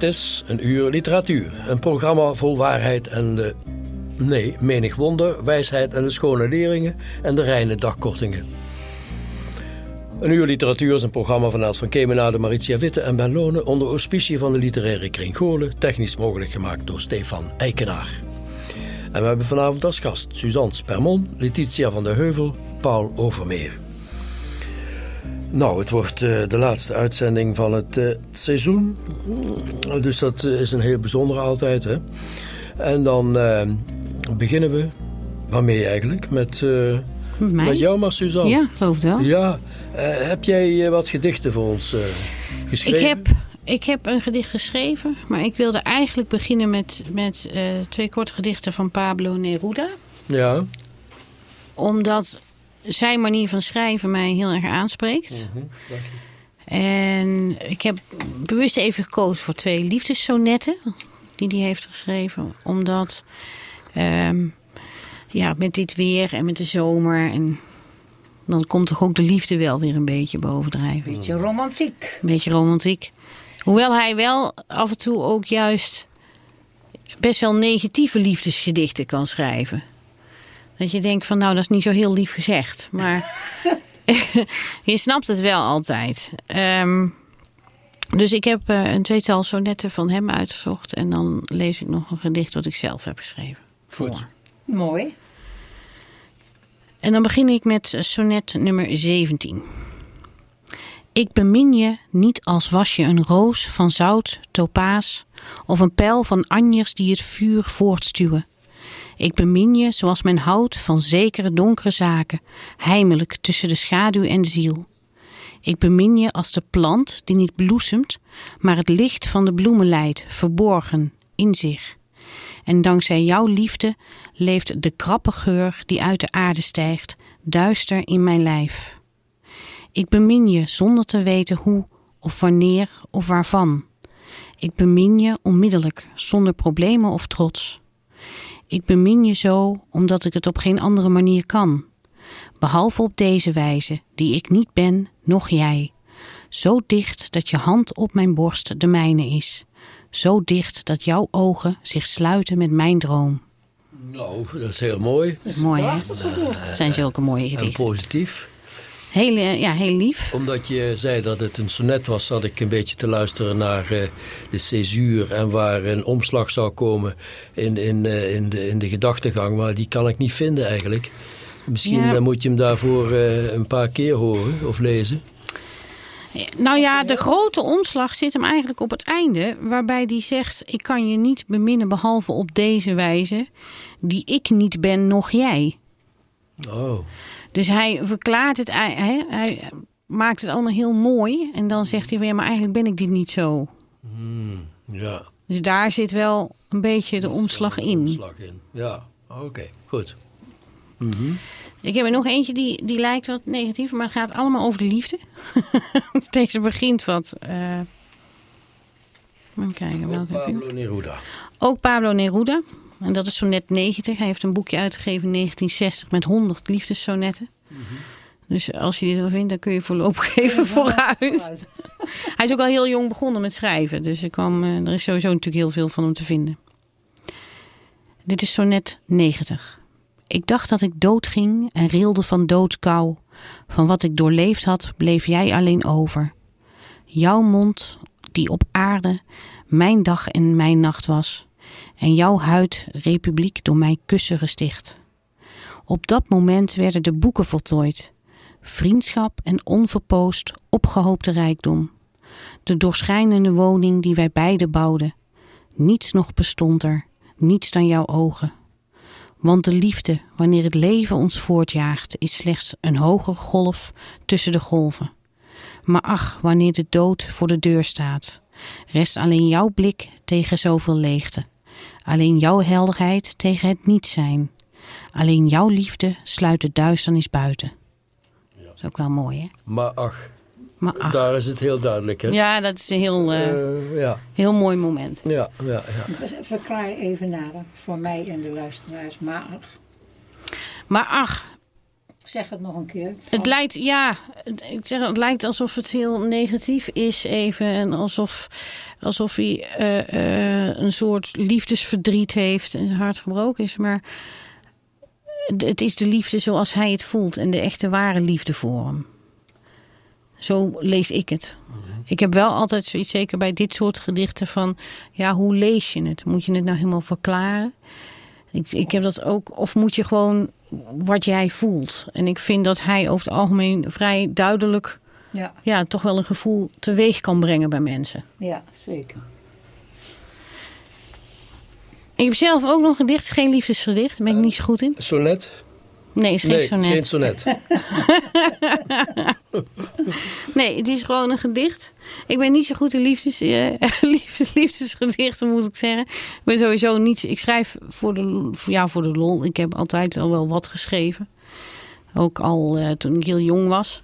Dit is een uur literatuur. Een programma vol waarheid en de... Nee, menig wonder, wijsheid en de schone leringen en de reine dagkortingen. Een uur literatuur is een programma van van Kemenade, Maritia Witte en Ben Lone onder auspicie van de literaire kring Goorlen, technisch mogelijk gemaakt door Stefan Eikenaar. En we hebben vanavond als gast Suzanne Spermon, Letitia van de Heuvel, Paul Overmeer. Nou, het wordt eh, de laatste uitzending van het eh, seizoen. Mm, Dus dat eh, is een heel bijzondere altijd. Hè? En dan beginnen we, waarmee eigenlijk? Met, Met mij? met jou maar, Suzanne. Ja, geloof het wel. Ja, heb jij wat gedichten voor ons geschreven? Ik heb, ik heb een gedicht geschreven, maar ik wilde eigenlijk beginnen met, met twee korte gedichten van Pablo Neruda. Ja. Omdat zijn manier van schrijven mij heel erg aanspreekt. Mhm, dank je. En ik heb bewust even gekozen voor twee liefdessonetten die hij heeft geschreven. Omdat ehm, ja, met dit weer en met de zomer en dan komt toch ook de liefde wel weer een beetje bovendrijven. Beetje romantiek. Een beetje romantiek. Hoewel hij wel af en toe ook juist best wel negatieve liefdesgedichten kan schrijven. Dat je denkt van nou dat is niet zo heel lief gezegd. Maar je snapt het wel altijd. Ehm, dus ik heb eh, een tweetal sonetten van hem uitgezocht. En dan lees ik nog een gedicht dat ik zelf heb geschreven. Goed. Voor. Mooi. En dan begin ik met sonnet nummer 17. Ik bemin je niet als was je een roos van zout, topaas of een pijl van anjers die het vuur voortstuwen. Ik bemin je zoals men houdt van zekere donkere zaken, heimelijk tussen de schaduw en ziel. Ik bemin je als de plant die niet bloesemt, maar het licht van de bloemen leidt, verborgen in zich. En dankzij jouw liefde leeft de krappe geur die uit de aarde stijgt, duister in mijn lijf. Ik bemin je zonder te weten hoe of wanneer of waarvan. Ik bemin je onmiddellijk, zonder problemen of trots. Ik bemin je zo omdat ik het op geen andere manier kan. Behalve op deze wijze, die ik niet ben, noch jij. Zo dicht dat je hand op mijn borst de mijne is. Zo dicht dat jouw ogen zich sluiten met mijn droom. Nou, dat is heel mooi Mooi hè? Het zijn zulke mooie en gedichten. positief. Heel, eh, ja, heel lief. Omdat je zei dat het een sonnet was, zat ik een beetje te luisteren naar eh, de césuur en waar een omslag zou komen in, in, eh, in, de, in de gedachtegang. Maar die kan ik niet vinden eigenlijk. Misschien Ja. moet je hem daarvoor een paar keer horen of lezen. Nou ja, de grote omslag zit hem eigenlijk op het einde, waarbij hij zegt: Ik kan je niet beminnen behalve op deze wijze, die ik niet ben, nog jij. Oh, Dus hij verklaart het, hij, hij maakt het allemaal heel mooi. En dan zegt hij: van, Ja, maar eigenlijk ben ik dit niet zo. ja. Dus daar zit wel een beetje de omslag in. Omslag in. Ja, oké, goed. Mhm. Ik heb er nog eentje die, die lijkt wat negatief, maar het gaat allemaal over de liefde. Deze begint wat. eh, even kijken welke. Pablo Neruda. Ook Pablo Neruda. En dat is sonnet 90. Hij heeft een boekje uitgegeven in 1960 met 100 liefdessonetten. Dus als je dit wel vindt, dan kun je voorlopig even vooruit. Hij is ook al heel jong begonnen met schrijven. Dus er, kwam, eh, er is sowieso natuurlijk heel veel van hem te vinden. Dit is sonnet 90. Ik dacht dat ik doodging en rilde van doodskou. Van wat ik doorleefd had, bleef jij alleen over. Jouw mond, die op aarde mijn dag en mijn nacht was. En jouw huid, republiek, door mijn kussen gesticht. Op dat moment werden de boeken voltooid. Vriendschap en onverpoost opgehoopte rijkdom. De doorschijnende woning die wij beiden bouwden. Niets nog bestond er, niets dan jouw ogen. Want de liefde, wanneer het leven ons voortjaagt, is slechts een hoge golf tussen de golven. Maar ach, wanneer de dood voor de deur staat, rest alleen jouw blik tegen zoveel leegte. Alleen jouw helderheid tegen het niet zijn. Alleen jouw liefde sluit de duisternis buiten. Dat is ook wel mooi, hè? Maar ach, Maar ach. daar is het heel duidelijk, hè? Ja, dat is een heel, eh, Eh, ja, heel mooi moment. ja, ja, ja. Verklaar even nader voor mij en de luisteraars. Maar Maar ach, zeg het nog een keer. Het lijkt, ja, ik zeg, het lijkt alsof het heel negatief is even. En alsof, alsof hij eh, eh, een soort liefdesverdriet heeft en hart gebroken is. Maar het is de liefde zoals hij het voelt en de echte ware liefde voor hem. Zo lees ik het. Ik heb wel altijd zoiets, zeker bij dit soort gedichten, van ja, hoe lees je het? Moet je het nou helemaal verklaren? Ik, ik heb dat ook, of moet je gewoon wat jij voelt? En ik vind dat hij over het algemeen vrij duidelijk, Ja, ja, toch wel een gevoel teweeg kan brengen bij mensen. ja, zeker. Ik heb zelf ook nog een gedicht, geen liefdesgedicht, daar ben ik niet zo goed in. Sonnet? Nee, is geen Nee, het is geen sonnet. sonnet. Nee, het is gewoon een gedicht. Ik ben niet zo goed in liefdes, eh, liefdes, liefdesgedichten, moet ik zeggen. Ik ben sowieso niet. Ik schrijf voor de, ja, voor de lol. Ik heb altijd al wel wat geschreven. Ook al eh, toen ik heel jong was.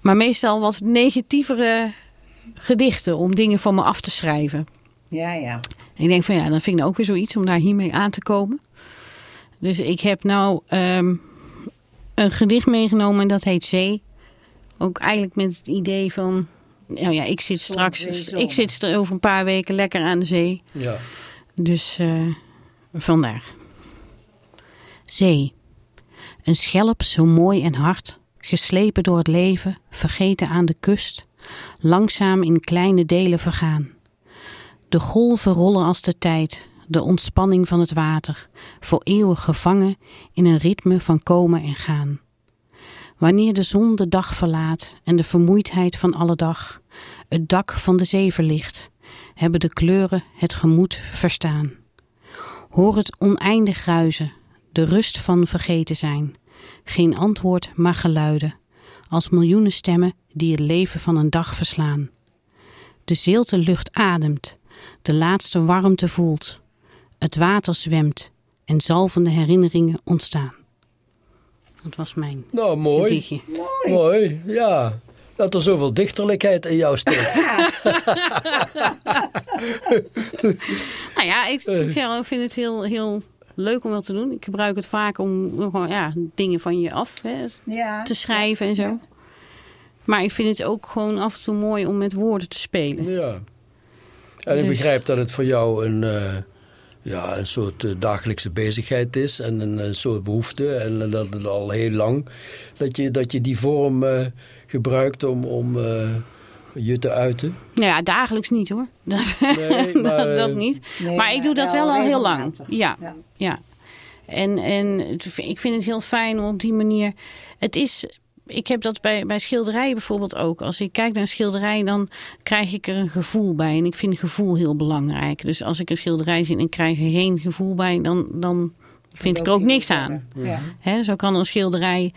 Maar meestal wat negatievere gedichten om dingen van me af te schrijven. Ja, ja. En ik denk van ja, dan vind ik nou ook weer zoiets om daar hiermee aan te komen. Dus ik heb nou ehm, een gedicht meegenomen en dat heet Zee. Ook eigenlijk met het idee van, nou ja, ik zit straks, zomer. ik zit er over een paar weken lekker aan de zee. Ja. Dus eh, vandaar. Zee. Een schelp zo mooi en hard, geslepen door het leven, vergeten aan de kust, langzaam in kleine delen vergaan. De golven rollen als de tijd, de ontspanning van het water, voor eeuwig gevangen in een ritme van komen en gaan. Wanneer de zon de dag verlaat en de vermoeidheid van alle dag het dak van de zee verlicht, hebben de kleuren het gemoed verstaan. Hoor het oneindig ruizen, de rust van vergeten zijn. Geen antwoord, maar geluiden, als miljoenen stemmen die het leven van een dag verslaan. De zilte lucht ademt, de laatste warmte voelt. Het water zwemt en zalvende herinneringen ontstaan. Dat was mijn Nou, mooi. gedichtje. Mooi, ja. Dat er zoveel dichterlijkheid in jou steekt. Nou ja, ik, ik vind het heel, heel leuk om wel te doen. Ik gebruik het vaak om gewoon ja, dingen van je af hè, Ja. te schrijven en zo. Maar ik vind het ook gewoon af en toe mooi om met woorden te spelen. Ja. En ik Dus- begrijp dat het voor jou een, eh, ja, een soort eh, dagelijkse bezigheid is en een, een soort behoefte. En eh, dat het al heel lang dat je, dat je die vorm eh, gebruikt om, om eh, je te uiten. Nou ja, dagelijks niet hoor. Dat, Nee, maar, dat, dat niet. Nee, maar ik doe dat wel al heel lang. Ja, Ja. ja. En, en ik vind het heel fijn om op die manier. Het is. Ik heb dat bij, bij schilderijen bijvoorbeeld ook. Als ik kijk naar een schilderij, dan krijg ik er een gevoel bij. En ik vind gevoel heel belangrijk. Dus als ik een schilderij zie en ik krijg er geen gevoel bij, dan, dan vind ik er ook niks aan. Ja. Hè, zo kan een schilderij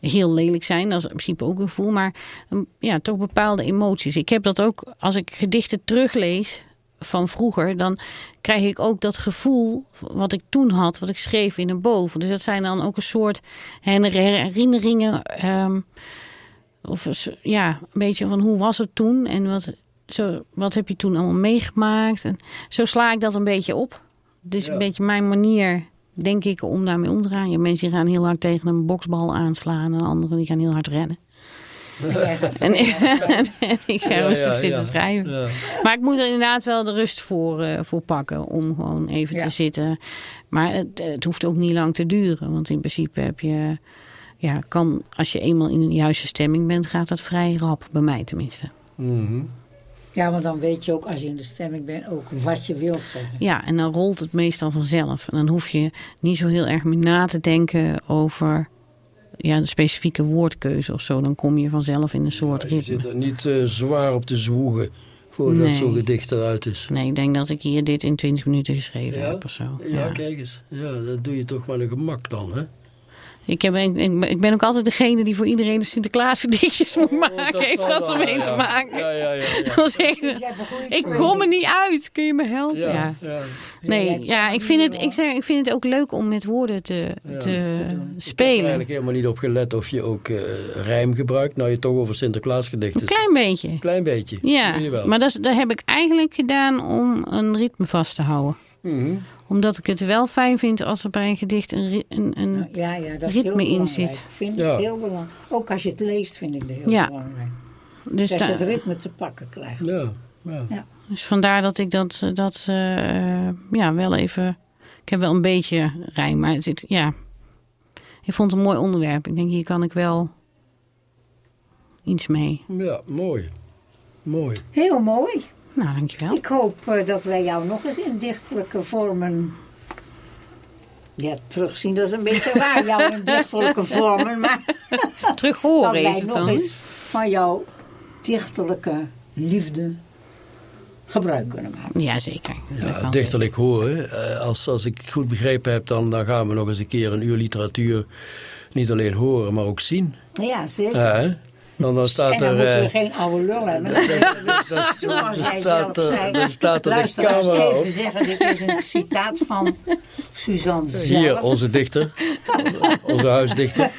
heel lelijk zijn. Dat is in principe ook een gevoel. Maar um, ja, toch bepaalde emoties. Ik heb dat ook als ik gedichten teruglees van vroeger. Dan krijg ik ook dat gevoel wat ik toen had. Wat ik schreef in een boven. Dus dat zijn dan ook een soort herinneringen. ehm, of ja, een beetje van hoe was het toen. En wat, zo, wat heb je toen allemaal meegemaakt. En zo sla ik dat een beetje op. Ja. een beetje mijn manier denk ik, om daarmee om te gaan. Je mensen die gaan heel hard tegen een boksbal aanslaan en anderen die gaan heel hard rennen. En En, en ik ga Ja, rustig ja, zitten ja. schrijven. Ja. Maar ik moet er inderdaad wel de rust voor, eh, voor pakken om gewoon even Ja. te zitten. Maar het, het hoeft ook niet lang te duren. Want in principe heb je, ja, kan, als je eenmaal in een juiste stemming bent, gaat dat vrij rap. Bij mij tenminste. Mhm. Ja, maar dan weet je ook als je in de stemming bent ook wat je wilt zeggen. Ja, en dan rolt het meestal vanzelf. En dan hoef je niet zo heel erg meer na te denken over ja, de specifieke woordkeuze of zo. Dan kom je vanzelf in een soort Je ritme. zit er niet eh, zwaar op te zwoegen voordat Nee. zo'n gedicht eruit is. Nee, ik denk dat ik hier dit in 20 minuten geschreven Ja? heb of zo. Ja, kijk eens. Ja, dat doe je toch met een gemak dan, hè? Ik, heb, ik, ik ben- ik ben ook altijd degene die voor iedereen de Sinterklaas gedichtjes moet maken. Heeft zal dat wel, ermee ja, te maken? Ja, ja, ja. ja. Dan zeggen ze, Dus ik kom er niet uit. Kun je me helpen? Ja. Ja, ja. Nee, ja, ik vind, het, ik, zeg, ik vind het ook leuk om met woorden te, Ja. te Ik heb er spelen. eigenlijk helemaal niet op gelet of je ook eh, rijm gebruikt. Nou, je toch over Sinterklaas gedichten. Een klein beetje. Klein beetje. Ja, wel. maar dat, is- dat heb ik eigenlijk gedaan om een ritme vast te houden. Mhm. Omdat ik het wel fijn vind als er bij een gedicht een, een, een Ja, ja, dat is ritme heel in belangrijk. zit. Vind Ja. ik heel belangrijk. Ook als je het leest vind ik dat heel Ja. belangrijk. dus, Dat je het ritme te pakken krijgt. Ja, ja. dus vandaar dat ik dat, dat eh, ja, wel even... Ik heb wel een beetje rijm, maar het zit, ja... Ik vond het een mooi onderwerp. Ik denk, hier kan ik wel iets mee. ja, mooi. Mooi. Heel mooi. Nou, dankjewel. Ik hoop eh, dat wij jou nog eens in dichtelijke vormen ja, terugzien. Dat is een beetje raar, jou in dichtelijke vormen. Maar Terug dat horen wij is het nog dan. eens van jouw dichterlijke liefde gebruik kunnen maken. Jazeker. Dat Ja, dichterlijk horen. Eh, Als, als ik het goed begrepen heb, dan, dan gaan we nog eens een keer een uur literatuur niet alleen horen, maar ook zien. Ja, zeker. Ja, hè? Dan, dan staat en dan er... moeten we eh, geen oude lul hebben. Dus dat- Zoals er jij staat zelf er- zei. er staat er de camera even op. zeggen, dit is een citaat van Suzanne zelf. Hier, onze dichter. onze huisdichter.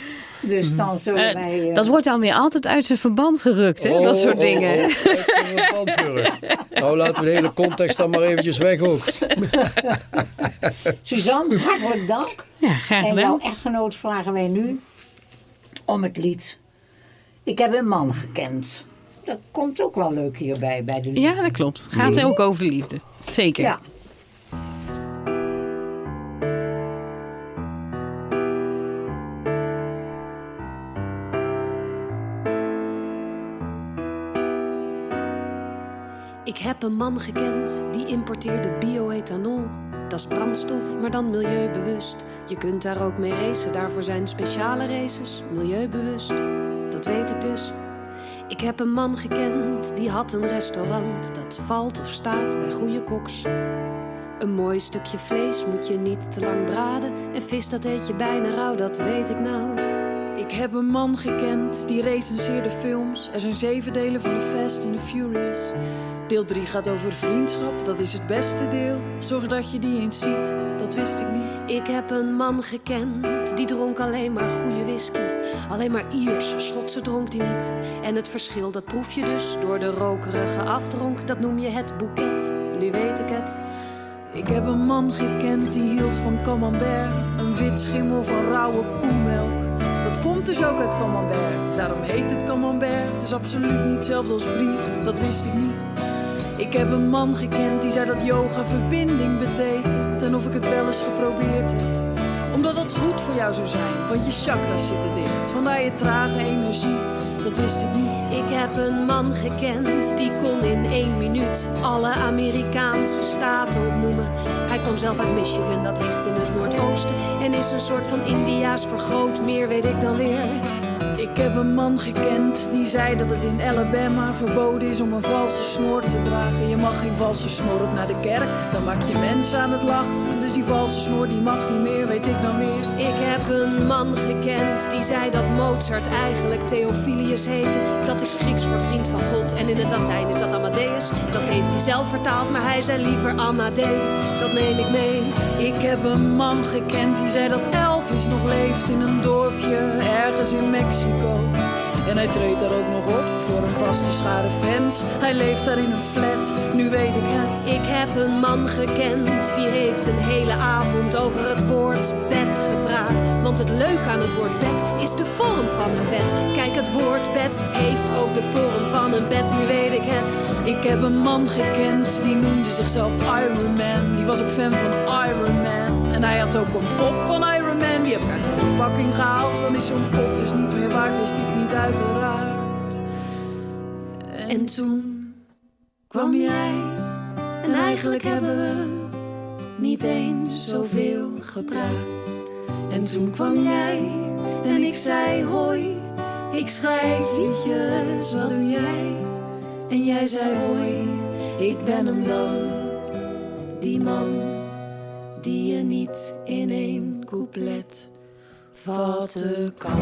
Dus dan zullen Eh, wij... eh, Dat wordt dan weer altijd uit zijn verband gerukt, hè? dat Oh, soort oh, dingen. oh, uit zijn verband gerukt. Nou, laten we de hele context dan maar eventjes weg ook. Suzanne, hartelijk dank. Ja, graag En jouw echtgenoot vragen wij nu om het lied. Ik heb een man gekend. Dat komt ook wel leuk hierbij, bij de liefde. Ja, dat klopt. Het gaat ook over de liefde. Zeker. Ja. Ik heb een man gekend die importeerde bioethanol. Dat is brandstof, maar dan milieubewust. Je kunt daar ook mee racen, daarvoor zijn speciale races. Milieubewust, dat weet ik dus. Ik heb een man gekend die had een restaurant. Dat valt of staat bij goede koks. Een mooi stukje vlees moet je niet te lang braden. En vis dat eet je bijna rauw, dat weet ik nou. Ik heb een man gekend die recenseerde films. Er zijn zeven delen van The Fast and the Furious. Deel 3 gaat over vriendschap, dat is het beste deel. Zorg dat je die eens ziet, dat wist ik niet. Ik heb een man gekend, die dronk alleen maar goede whisky. Alleen maar Iers, Schotse dronk die niet. En het verschil, dat proef je dus door de rokerige afdronk. Dat noem je het boeket, nu weet ik het. Ik heb een man gekend die hield van camembert. Een wit schimmel van rauwe koemelk. Dat komt dus ook uit camembert. Daarom heet het camembert. Het is absoluut niet hetzelfde als brie, dat wist ik niet. Ik heb een man gekend die zei dat yoga verbinding betekent. En of ik het wel eens geprobeerd heb. Omdat dat goed voor jou zou zijn, want je chakras zitten dicht. Vandaar je trage energie, dat wist ik niet. Ik heb een man gekend, die kon in één minuut alle Amerikaanse staten opnoemen. Hij kwam zelf uit Michigan, dat ligt in het Noordoosten. En is een soort van Indiaas vergroot, meer weet ik dan weer. Ik heb een man gekend die zei dat het in Alabama verboden is om een valse snor te dragen. Je mag geen valse snor op naar de kerk, dan maak je mensen aan het lachen. Dus die valse snor die mag niet meer, weet ik dan weer. Ik heb een man gekend die zei dat Mozart eigenlijk Theophilus heette. Dat is Grieks voor vriend van God en in het Latijn is dat Amadeus. Dat heeft hij zelf vertaald, maar hij zei liever Amadee. Dat neem ik mee. Ik heb een man gekend die zei dat Elvis nog leeft in een dorpje ergens in Mexico. En hij treedt daar ook nog op voor een vaste schare fans. Hij leeft daar in een flat, nu weet ik het. Ik heb een man gekend, die heeft een hele avond over het woord bed gepraat. Want het leuke aan het woord bed is de vorm van een bed. Kijk, het woord bed heeft ook de vorm van een bed, nu weet ik het. Ik heb een man gekend, die noemde zichzelf Iron Man. Die was ook fan van Iron Man. En hij had ook een pop van Iron Man. Die heb ik uit de verpakking gehaald. Dan is zo'n pop dus niet meer waard, wist ik niet uiteraard. En toen kwam jij, en eigenlijk hebben we niet eens zoveel gepraat. En toen kwam jij, en ik zei hoi, ik schrijf liedjes, wat doe jij? En jij zei hoi, ik ben hem dan, die man die je niet in één couplet vatten kan.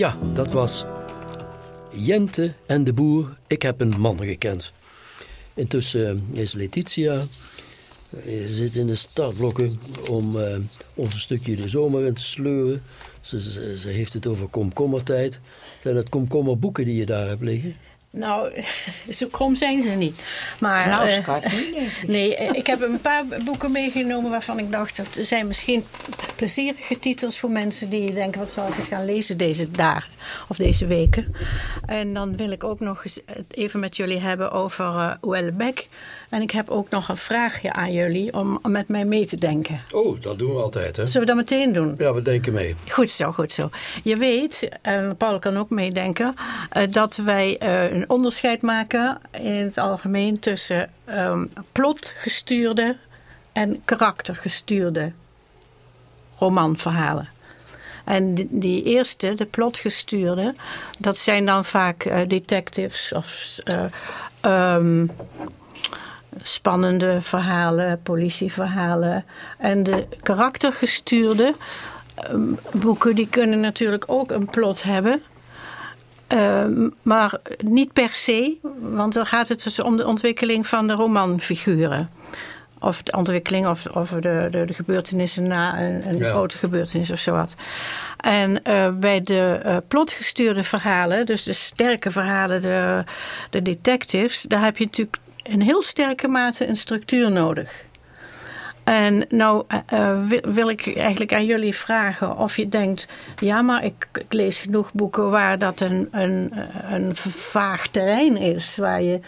Ja, dat was Jente en de boer. Ik heb een man gekend. Intussen eh, is Letitia eh, zit in de startblokken om eh, ons een stukje de zomer in te sleuren. Ze, ze, ze heeft het over komkommertijd. Zijn het komkommerboeken die je daar hebt liggen? Nou, zo krom zijn ze niet. Maar, Nou, eh, schat, niet, denk ik. nee, ik heb een paar boeken meegenomen waarvan ik dacht... dat zijn misschien plezierige titels voor mensen die denken... wat zal ik eens gaan lezen deze dagen of deze weken. En dan wil ik ook nog eens het even met jullie hebben over uh, Houellebecq. En ik heb ook nog een vraagje aan jullie om, om met mij mee te denken. Oh, dat doen we altijd, hè? Zullen we dat meteen doen? Ja, we denken mee. Goed zo, goed zo. Je weet, en Paul kan ook meedenken, eh, dat wij eh, een onderscheid maken in het algemeen tussen ehm, plotgestuurde en karaktergestuurde romanverhalen. En die, eerste, de plotgestuurde, dat zijn dan vaak eh, detectives of eh, ehm, spannende verhalen, politieverhalen. En de karaktergestuurde ehm, boeken, die kunnen natuurlijk ook een plot hebben. Ehm, maar niet per se, want dan gaat het dus om de ontwikkeling van de romanfiguren. Of de ontwikkeling of, of de, de, de gebeurtenissen na een, een Ja. grote gebeurtenis of zo wat. En eh, bij de eh, plotgestuurde verhalen, dus de sterke verhalen, de, de detectives, daar heb je natuurlijk in heel sterke mate een structuur nodig. En nou eh, wil, wil ik eigenlijk aan jullie vragen of je denkt, ja, maar ik, ik lees genoeg boeken waar dat een, een, een vaag terrein is, waar je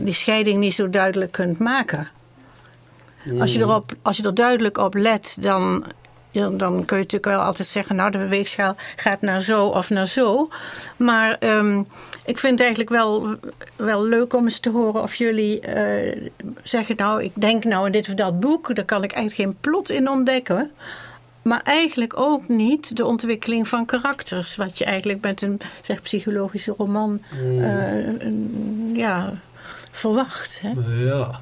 die scheiding niet zo duidelijk kunt maken. Als, je erop, als je er duidelijk op let, dan, dan kun je natuurlijk wel altijd zeggen, nou de weegschaal gaat naar zo of naar zo. Maar ehm, ik vind het eigenlijk wel, wel leuk om eens te horen of jullie eh, zeggen, nou ik denk nou in dit of dat boek, daar kan ik eigenlijk geen plot in ontdekken. Maar eigenlijk ook niet de ontwikkeling van karakters. Wat je eigenlijk met een zeg, psychologische roman eh, een- ja, verwacht. Hè? Ja.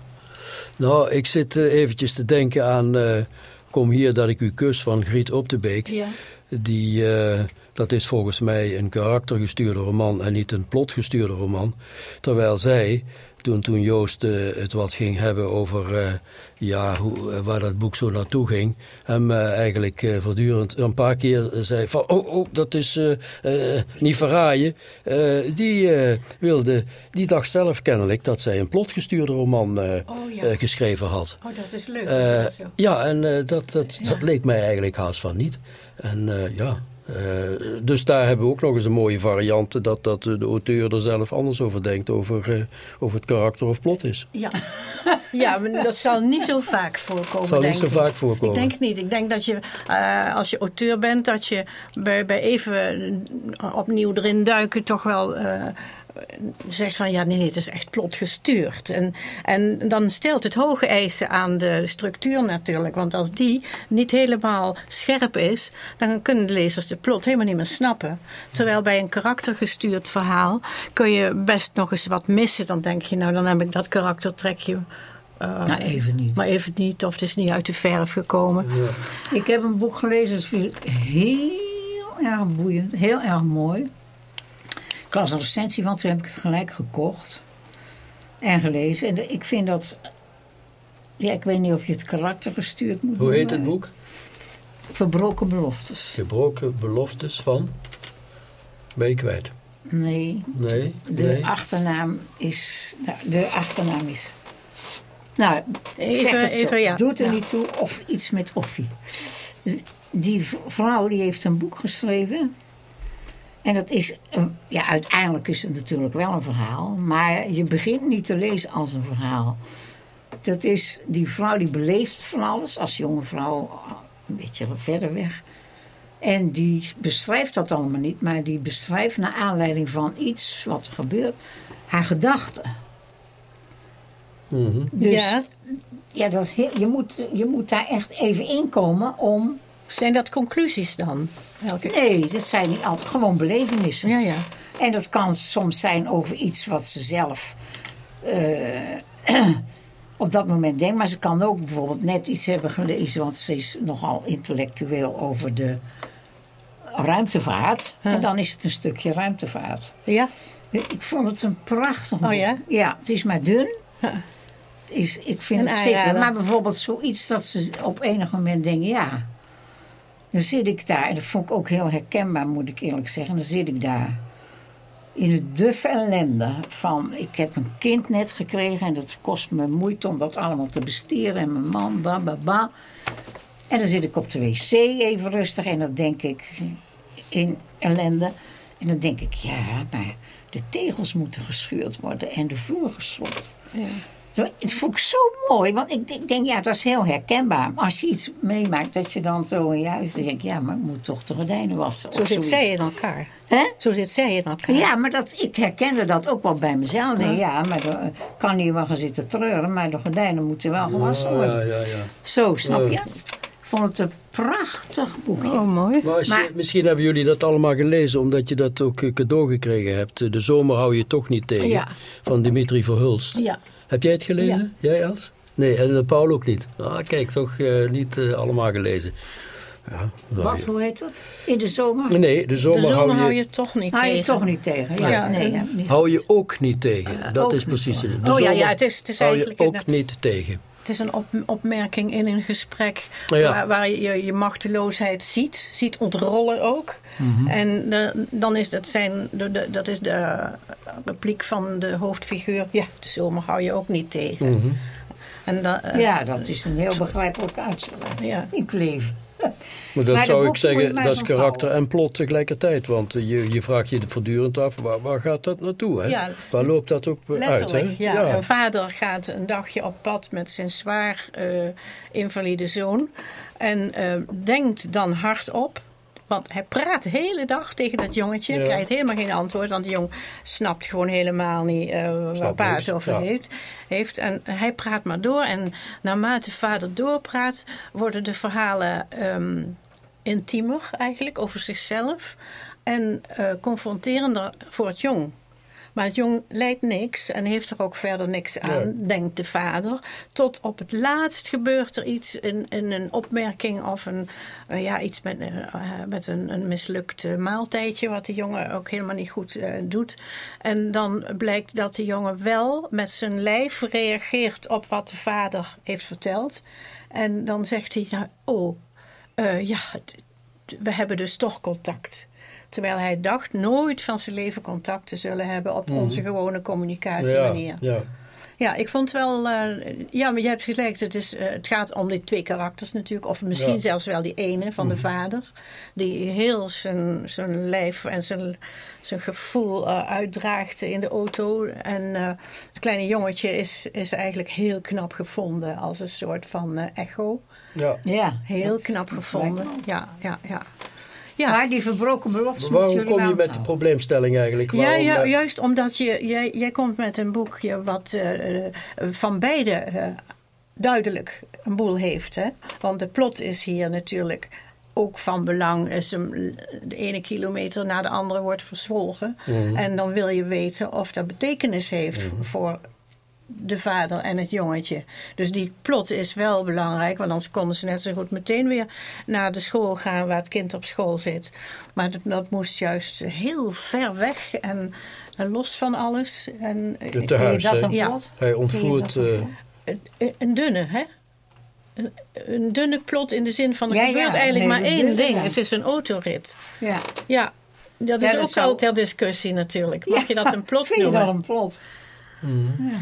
Nou, ik zit eh, eventjes te denken aan eh, Kom hier dat ik u kus van Griet Op de Beek. Ja. Die, eh, dat is volgens mij een karaktergestuurde roman en niet een plotgestuurde roman. Terwijl zij, toen, toen Joost eh, het wat ging hebben over eh, ja, hoe, eh, waar dat boek zo naartoe ging, hem eh, eigenlijk voortdurend een paar keer zei van, oh, oh dat is niet verraaien. Die, wilde, die dacht zelf kennelijk dat zij een plotgestuurde roman Oh ja. geschreven had. Oh, dat is leuk. Eh, is dat zo? ja, en dat, dat, Ja. dat leek mij eigenlijk haast van niet. En ja, dus daar hebben we ook nog eens een mooie variant dat, dat de auteur er zelf anders over denkt, over, eh, over het karakter of plot is. Ja. Ja, maar dat zal niet zo vaak voorkomen. zal niet zo ik. vaak voorkomen. Ik denk niet. Ik denk dat je, eh, als je auteur bent, dat je bij, bij even opnieuw erin duiken toch wel eh, zegt van ja, nee, nee, het is echt plot gestuurd. En, en dan stelt het hoge eisen aan de structuur natuurlijk. Want als die niet helemaal scherp is, dan kunnen de lezers de plot helemaal niet meer snappen. Terwijl bij een karaktergestuurd verhaal kun je best nog eens wat missen. Dan denk je, nou, dan heb ik dat karaktertrekje. eh, Nou, even niet. Maar even niet, of het is niet uit de verf gekomen. Ik heb een boek gelezen, dat vind ik heel erg boeiend, heel erg mooi. Las een recensie van, toen heb ik het gelijk gekocht en gelezen. En ik vind dat, ja, ik weet niet of je het karakter gestuurd moet Hoe heet het boek? Verbroken beloftes. Gebroken beloftes van... Ben je kwijt? Nee, Nee? de nee. achternaam is, nou, de achternaam is, nou, ik Even- zeg het zo, even, ja. doet er Ja. niet toe, of iets met offie. Die vrouw die heeft een boek geschreven. En dat is, een- ja, uiteindelijk is het natuurlijk wel een verhaal. Maar je begint niet te lezen als een verhaal. Dat is, die vrouw die beleeft van alles, als jonge vrouw een beetje verder weg. En die beschrijft dat allemaal niet, maar die beschrijft naar aanleiding van iets wat er gebeurt, haar gedachten. Mhm. Dus Ja. ja, dat is heel, je, moet, je moet daar echt even inkomen om. Zijn dat conclusies dan? Elke... Nee, dat zijn niet altijd gewoon belevenissen. Ja, ja. En dat kan soms zijn over iets wat ze zelf eh, op dat moment denkt. Maar ze kan ook bijvoorbeeld net iets hebben gelezen, want ze is nogal intellectueel over de ruimtevaart. En dan is het een stukje ruimtevaart. Ja? Ik vond het een prachtig boek. Oh ja? Ja, het is maar dun. Is, ik vind het schitterend. Maar bijvoorbeeld zoiets dat ze op enig moment denken, ja. Dan zit ik daar, en dat vond ik ook heel herkenbaar, moet ik eerlijk zeggen. Dan zit ik daar in de duffe ellende van, ik heb een kind net gekregen en dat kost me moeite om dat allemaal te bestieren. En mijn man, ba, ba, ba. En dan zit ik op de wc even rustig en dan denk ik in ellende. En dan denk ik, ja, maar de tegels moeten geschuurd worden en de vloer geschroefd. Dat dat vond ik zo mooi, want ik denk- denk, ja, dat is heel herkenbaar. Maar Als je iets meemaakt, dat je dan zo in je huis denkt, ja, maar ik moet toch de gordijnen wassen. Zo zit zij in elkaar. Hè? Zo zit zij in elkaar. Ja, maar dat, ik herkende dat ook wel bij mezelf. Nee, ja, maar ik kan hier wel gaan zitten treuren, maar de gordijnen moeten wel gewassen Ja, worden. ja, ja. Zo, snap je? Ja. Ik vond het een prachtig boekje. Oh, mooi. Maar, je- Maar- misschien hebben jullie dat allemaal gelezen omdat je dat ook eh, cadeau gekregen hebt. De zomer hou je toch niet tegen. Ja. Van Dimitri Verhulst. Ja. Heb jij het gelezen? Jij Els? Nee, en eh, Paul ook niet. Ah, kijk, toch eh, niet eh, allemaal gelezen. Ja, Wat, je- hoe heet dat? In de zomer? Nee, de zomer, De zomer hou, je, toch niet Hou je tegen. toch niet tegen? Ja, Ja, nee, en- ja, niet. hou je ook niet tegen. dat ook is precies het. De Oh ja, ja, het is, het is hou je eigenlijk ook niet tegen. Het is een op, opmerking in een gesprek Ja. waar, waar je je machteloosheid ziet, ziet ontrollen ook. Mhm. En de- dan is dat, zijn, de, de- dat is de repliek van de hoofdfiguur. Ja, de zomer hou je ook niet tegen. Mhm. En da- eh, Ja, dat is een heel begrijpelijke uitzending Ja. in het leven. Maar dat Maar zou ik zeggen, dat is karakter en plot tegelijkertijd. Want eh, je, je vraagt je voortdurend af, waar, waar gaat dat naartoe? Hè? Ja, waar loopt dat ook uit? Hè? Ja. Een vader gaat een dagje op pad met zijn zwaar eh, invalide zoon. En eh, denkt dan hardop. Want hij praat de hele dag tegen dat jongetje. Ja. Krijgt helemaal geen antwoord. Want die jong snapt gewoon helemaal niet eh, waar pa het over ja. heeft, heeft. En hij praat maar door. En naarmate vader doorpraat, worden de verhalen ehm, intiemer eigenlijk over zichzelf. En eh, confronterender voor het jong. Maar het jong leidt niks en heeft er ook verder niks aan, Nee. denkt de vader. Tot op het laatst gebeurt er iets in, in een opmerking of een, eh, ja, iets met, eh, eh, met een, een mislukt maaltijdje, wat de jongen ook helemaal niet goed doet. En dan blijkt dat de jongen wel met zijn lijf reageert op wat de vader heeft verteld. En dan zegt hij, nou, oh, ja, we hebben dus toch contact. Terwijl hij dacht nooit van zijn leven contact te zullen hebben op onze gewone communicatiemanier. ja, ja. Ja, ik vond wel. eh, ja, maar je hebt gelijk. Het, is, eh, het gaat om die twee karakters natuurlijk. Of misschien Ja. zelfs wel die ene van de vader. Die heel zijn, zijn lijf en zijn, zijn gevoel eh, uitdraagt in de auto. En eh, het kleine jongetje is, is eigenlijk heel knap gevonden. Als een soort van eh, echo. Ja. Ja. Heel knap gevonden. Ja, ja, ja. Ja. Maar die verbroken belofte Maar moet waarom jullie kom je met de probleemstelling eigenlijk? Ja, eh, juist omdat je, jij, jij komt met een boekje wat eh, eh, van beide eh, duidelijk een boel heeft. Hè? Want de plot is hier natuurlijk ook van belang. Is hem, de ene kilometer na de andere wordt verzwolgen. En dan wil je weten of dat betekenis heeft voor de vader en het jongetje. Dus die plot is wel belangrijk, want anders konden ze net zo goed meteen weer naar de school gaan waar het kind op school zit. Maar dat, dat moest juist heel ver weg en, en los van alles. En, De Vind tehuis, dat een Ja. plot? Hij Vind ontvoert... een eh, een, dunne, hè? Een, een dunne plot in de zin van er Ja, gebeurt ja, eigenlijk nee, maar één dunne, ding. ja. Het is een autorit. Ja. Ja, dat Ja, is dat ook zou- wel ter discussie natuurlijk. Mag je dat een plot Vind je noemen? dat een plot? Ja,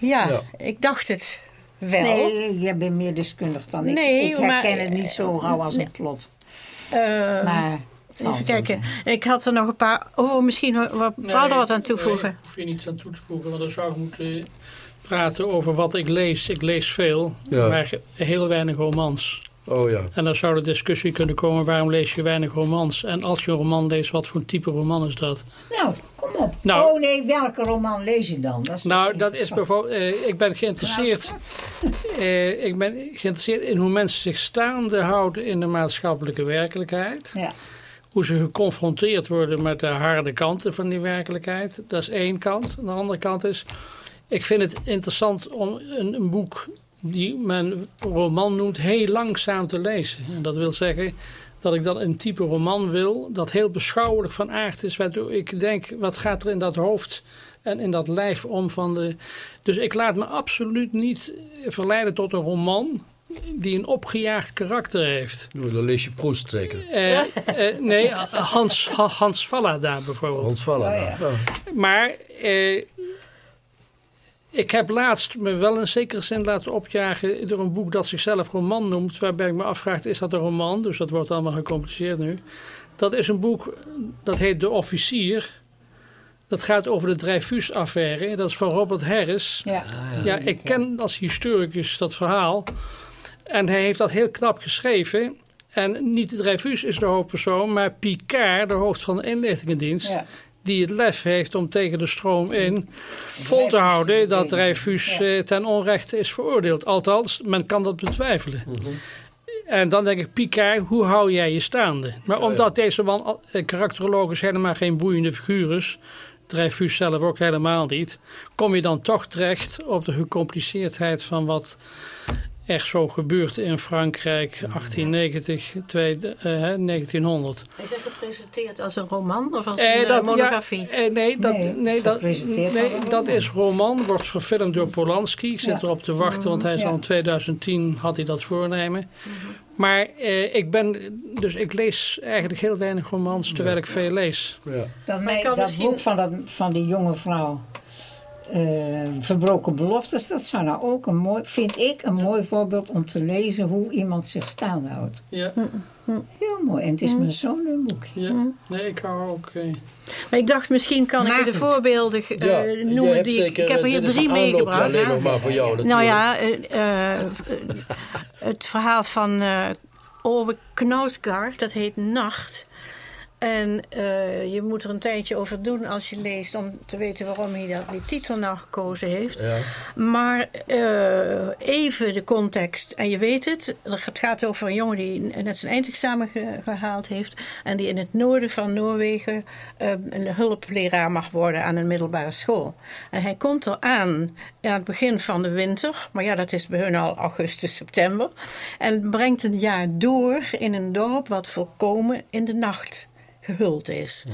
Ja. ik dacht het wel. Nee, jij bent meer deskundig dan ik. Nee, ik herken maar- het niet zo gauw als een plot. Eh, Maar het Even kijken. Ik had er nog een paar. Oh, misschien wat Nee, Paul er wat aan toevoegen. Nee, hoef je niets aan toe te voegen, want dan zou ik moeten praten over wat ik lees. Ik lees veel, Ja. maar heel weinig romans. Oh ja. En dan zou de discussie kunnen komen, waarom lees je weinig romans? En als je een roman leest, wat voor type roman is dat? Nou, kom op. Nou- oh nee, welke roman lees je dan? Dat is Nou, dat is bijvoorbeeld, eh, ik ben geïnteresseerd, eh, ik ben geïnteresseerd in hoe mensen zich staande houden in de maatschappelijke werkelijkheid. Ja. Hoe ze geconfronteerd worden met de harde kanten van die werkelijkheid. Dat is één kant. Aan de andere kant is, ik vind het interessant om een, een boek die men roman noemt, heel langzaam te lezen. En dat wil zeggen dat ik dan een type roman wil dat heel beschouwelijk van aard is. Waardoor ik denk, wat gaat er in dat hoofd en in dat lijf om van de... Dus ik laat me absoluut niet verleiden tot een roman die een opgejaagd karakter heeft. Nou, Dan lees je Proest zeker. Eh, eh, nee, Hans, Ha- Hans Vallada bijvoorbeeld. Hans Vallen. Oh, ja. Maar eh, ik heb laatst me wel in zekere zin laten opjagen door een boek dat zichzelf roman noemt. Waarbij ik me afvraag, is dat een roman? Dus dat wordt allemaal gecompliceerd nu. Dat is een boek, dat heet De Officier. Dat gaat over de Dreyfus-affaire. Dat is van Robert Harris. Ja. Ja, ik ken als historicus dat verhaal. En hij heeft dat heel knap geschreven. En niet Dreyfus is de hoofdpersoon, maar Picard, de hoofd van de inlichtingendienst. Ja. Die het lef heeft om tegen de stroom in vol te houden dat Dreyfus eh, ten onrechte is veroordeeld. Althans, men kan dat betwijfelen. En dan denk ik, Picard, hoe hou jij je staande? Maar omdat deze man eh, karakterologisch helemaal geen boeiende figuur is, Dreyfus zelf ook helemaal niet, kom je dan toch terecht op de gecompliceerdheid van wat er zo gebeurt in Frankrijk 1890, tweede, eh, hè, 1900. Is het gepresenteerd als een roman of als Eh, een dat, eh, monografie? Ja, eh, nee, dat, Nee, nee, dat, nee, dat roman. is roman, wordt verfilmd door Polanski. Ik zit Ja. erop te wachten, want hij is Ja. al in 2010 had hij dat voornemen. Maar eh, ik ben, dus ik lees eigenlijk heel weinig romans, terwijl ik veel lees. Ja. Dat, mij, dat misschien- boek van, dat, van die jonge vrouw, eh, Verbroken Beloftes, dat zou nou ook een mooi, vind ik, een mooi voorbeeld om te lezen hoe iemand zich staande houdt. Ja, Heel mooi. En het is mijn zoon een boekje. ja. nee, ik hou ook... eh, Maar ik dacht, misschien kan Maar ik je de voorbeelden eh, Ja, noemen. Die, ik- zeker, ik heb er hier drie meegebracht. alleen nog maar voor jou Nou ja, het verhaal van eh Ove Knausgaard, dat heet Nacht. En eh, je moet er een tijdje over doen als je leest om te weten waarom hij dat, die titel nou gekozen heeft. Ja. Maar eh, even de context. En je weet het, het gaat over een jongen die net zijn eindexamen ge- gehaald heeft. En die in het noorden van Noorwegen eh, een hulpleraar mag worden aan een middelbare school. En hij komt er aan aan het begin van de winter. Maar ja, dat is bij hun al augustus, september. En brengt een jaar door in een dorp wat volkomen in de nacht gehuld is.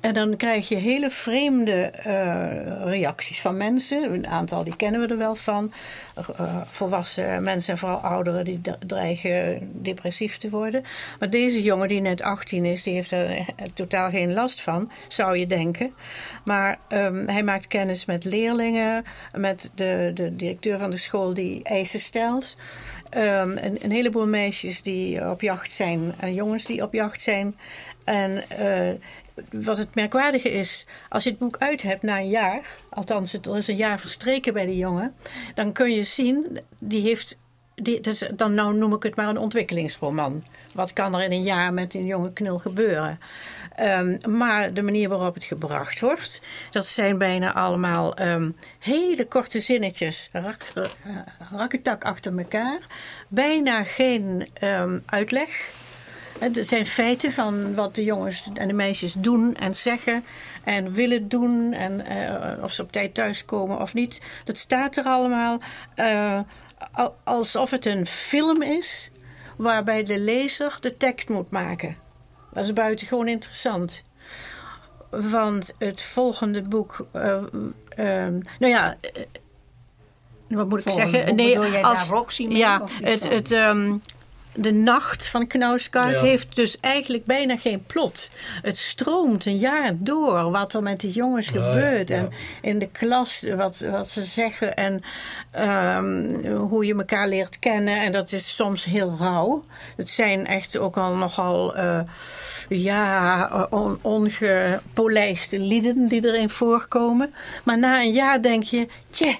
En dan krijg je hele vreemde eh, reacties van mensen. Een aantal die kennen we er wel van. Eh, volwassen mensen en vooral ouderen die dreigen depressief te worden. Maar deze jongen die net 18 is, die heeft er totaal geen last van, zou je denken. Maar ehm, hij maakt kennis met leerlingen, met de, de directeur van de school die eisen stelt. Um, een, een, heleboel meisjes die op jacht zijn en jongens die op jacht zijn. En uh, wat het merkwaardige is, als je het boek uit hebt na een jaar, althans er is een jaar verstreken bij die jongen, dan kun je zien, die heeft, dus dan nou noem ik het maar een ontwikkelingsroman. Wat kan er in een jaar met een jonge knul gebeuren? Um, maar de manier waarop het gebracht wordt, dat zijn bijna allemaal um, hele korte zinnetjes, rak, rakketak achter elkaar. Bijna geen um, uitleg. Er zijn feiten van wat de jongens en de meisjes doen en zeggen en willen doen. En uh, of ze op tijd thuiskomen of niet. Dat staat er allemaal uh, alsof het een film is waarbij de lezer de tekst moet maken. Dat is buitengewoon interessant. Want het volgende boek. Uh, nou ja. wat moet ik volgende zeggen? Nee, als, Roxy mee, ja, het, het, um, de nacht van Knausgaard ja. heeft dus eigenlijk bijna geen plot. Het stroomt een jaar door wat er met die jongens ja, gebeurt. Ja. En in de klas wat, wat ze zeggen en um, hoe je elkaar leert kennen. En dat is soms heel rauw. Het zijn echt ook al nogal uh, ja, on, ongepolijste lieden die erin voorkomen. Maar na een jaar denk je, tje,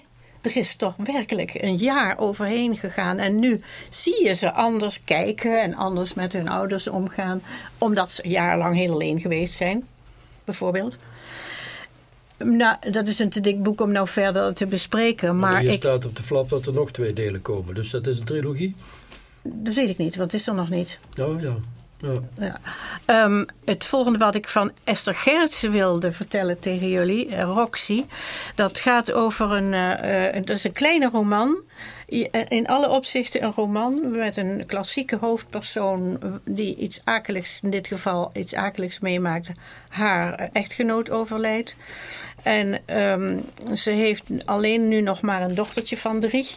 er is toch werkelijk een jaar overheen gegaan. En nu zie je ze anders kijken en anders met hun ouders omgaan. Omdat ze jarenlang heel alleen geweest zijn, bijvoorbeeld. Nou, dat is een te dik boek om nou verder te bespreken. Maar, maar hier ik... staat op de flap dat er nog twee delen komen. Dus dat is een trilogie? Dat weet ik niet, want het is er nog niet. Oh ja. Ja. Um, het volgende wat ik van Esther Gertsen wilde vertellen tegen jullie, uh, Roxy, dat gaat over een, uh, uh, dat is een kleine roman. In alle opzichten een roman met een klassieke hoofdpersoon die iets akeligs, in dit geval iets akeligs meemaakt. Haar echtgenoot overlijdt. En um, ze heeft alleen nu nog maar een dochtertje van drie.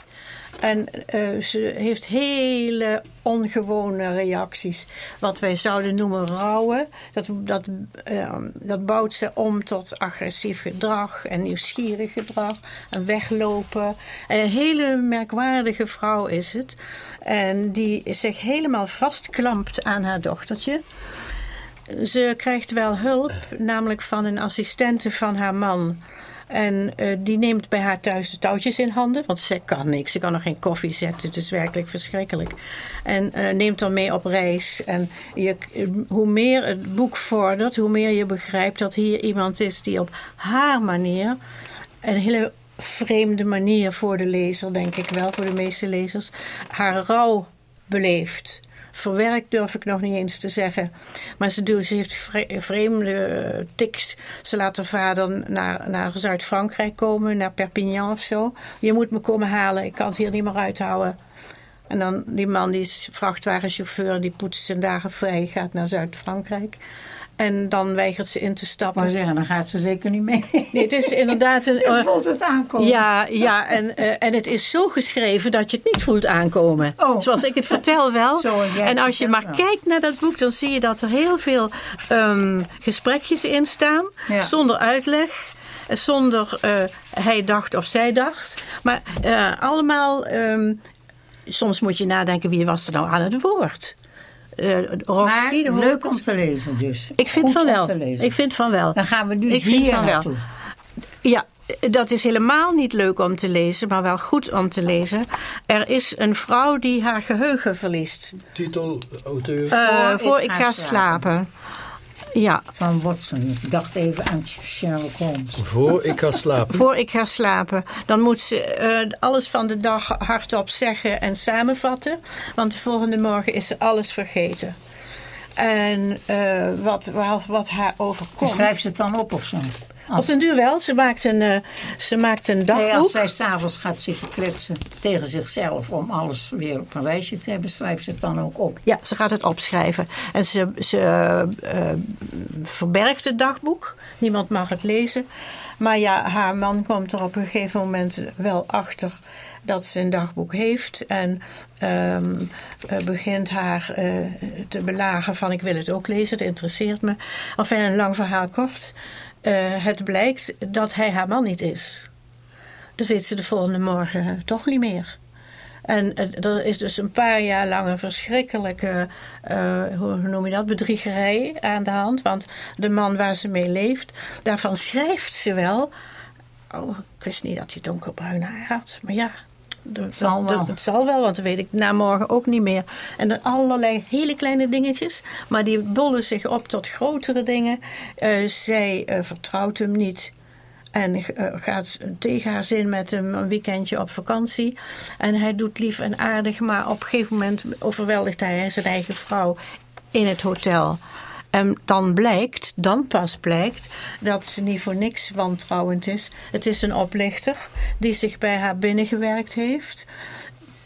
En uh, ze heeft hele ongewone reacties. Wat wij zouden noemen rouwen. Dat, dat, uh, dat bouwt ze om tot agressief gedrag en nieuwsgierig gedrag. En weglopen. En een hele merkwaardige vrouw is het. En die zich helemaal vastklampt aan haar dochtertje. Ze krijgt wel hulp, namelijk van een assistente van haar man. En uh, die neemt bij haar thuis de touwtjes in handen. Want ze kan niks. Ze kan nog geen koffie zetten. Het is werkelijk verschrikkelijk. En uh, neemt dan mee op reis. En je, hoe meer het boek vordert, hoe meer je begrijpt dat hier iemand is die op haar manier. Een hele vreemde manier voor de lezer, denk ik wel, voor de meeste lezers. Haar rouw beleeft verwerkt durf ik nog niet eens te zeggen. Maar ze, doet, ze heeft vreemde tics. Ze laat haar vader naar, naar Zuid-Frankrijk komen, naar Perpignan of zo. Je moet me komen halen, ik kan het hier niet meer uithouden. En dan die man, die is vrachtwagenchauffeur, die poetst zijn dagen vrij, gaat naar Zuid-Frankrijk. En dan weigert ze in te stappen. Maar zeggen, dan gaat ze zeker niet mee. Nee, het is inderdaad een. Je voelt het aankomen. Ja, ja en, uh, en het is zo geschreven dat je het niet voelt aankomen. Oh. Zoals ik het vertel wel. En als je maar wel. kijkt naar dat boek, dan zie je dat er heel veel um, gesprekjes in staan. Ja. Zonder uitleg. Zonder uh, hij dacht of zij dacht. Maar uh, allemaal. Um, soms moet je nadenken wie was er nou aan het woord. Uh, Roxy, maar leuk om te lezen dus. Ik vind Goed van wel. Ik vind van wel. Dan gaan we nu ik hier vind van naartoe. wel. Ja, dat is helemaal niet leuk om te lezen, maar wel goed om te lezen. Er is een vrouw die haar geheugen verliest. Titel, auteur? Uh, voor, voor ik, ik ga slapen. slapen. Ja. Van Watson. Ik dacht even aan Sherlock Holmes. Voor ik ga slapen. Voor ik ga slapen. Dan moet ze uh, alles van de dag hardop zeggen en samenvatten. Want de volgende morgen is ze alles vergeten. En uh, wat, wat, wat haar overkomt. Schrijft ze het dan op of zo? Op den duur wel. Ze maakt een, eh, ze maakt een Nee, dagboek. als zij s'avonds gaat zitten kletsen tegen zichzelf om alles weer op een lijstje te hebben, schrijft ze het dan ook op. Ja, ze gaat het opschrijven. En ze, ze eh, verbergt het dagboek. Niemand mag het lezen. Maar ja, haar man komt er op een gegeven moment wel achter dat ze een dagboek heeft. En ehm, eh, begint haar te belagen van ik wil het ook lezen, het interesseert me. Enfin, een lang verhaal kort. Eh, het blijkt dat hij haar man niet is. Dat weet ze de volgende morgen toch niet meer. En eh, er is dus een paar jaar lang een verschrikkelijke, eh, hoe noem je dat, bedriegerij aan de hand. Want de man waar ze mee leeft, daarvan schrijft ze wel. Oh, ik wist niet dat hij donkerbruin haar had. Maar ja, de- Het zal de- wel. het zal wel, want dat weet ik na morgen ook niet meer. En er allerlei hele kleine dingetjes, maar die bollen zich op tot grotere dingen. Eh, zij eh, vertrouwt hem niet. En eh, gaat tegen haar zin met hem een weekendje op vakantie. En hij doet lief en aardig, maar op een gegeven moment overweldigt hij zijn eigen vrouw in het hotel. En dan blijkt, dan pas blijkt, dat ze niet voor niks wantrouwend is. Het is een oplichter die zich bij haar binnengewerkt heeft.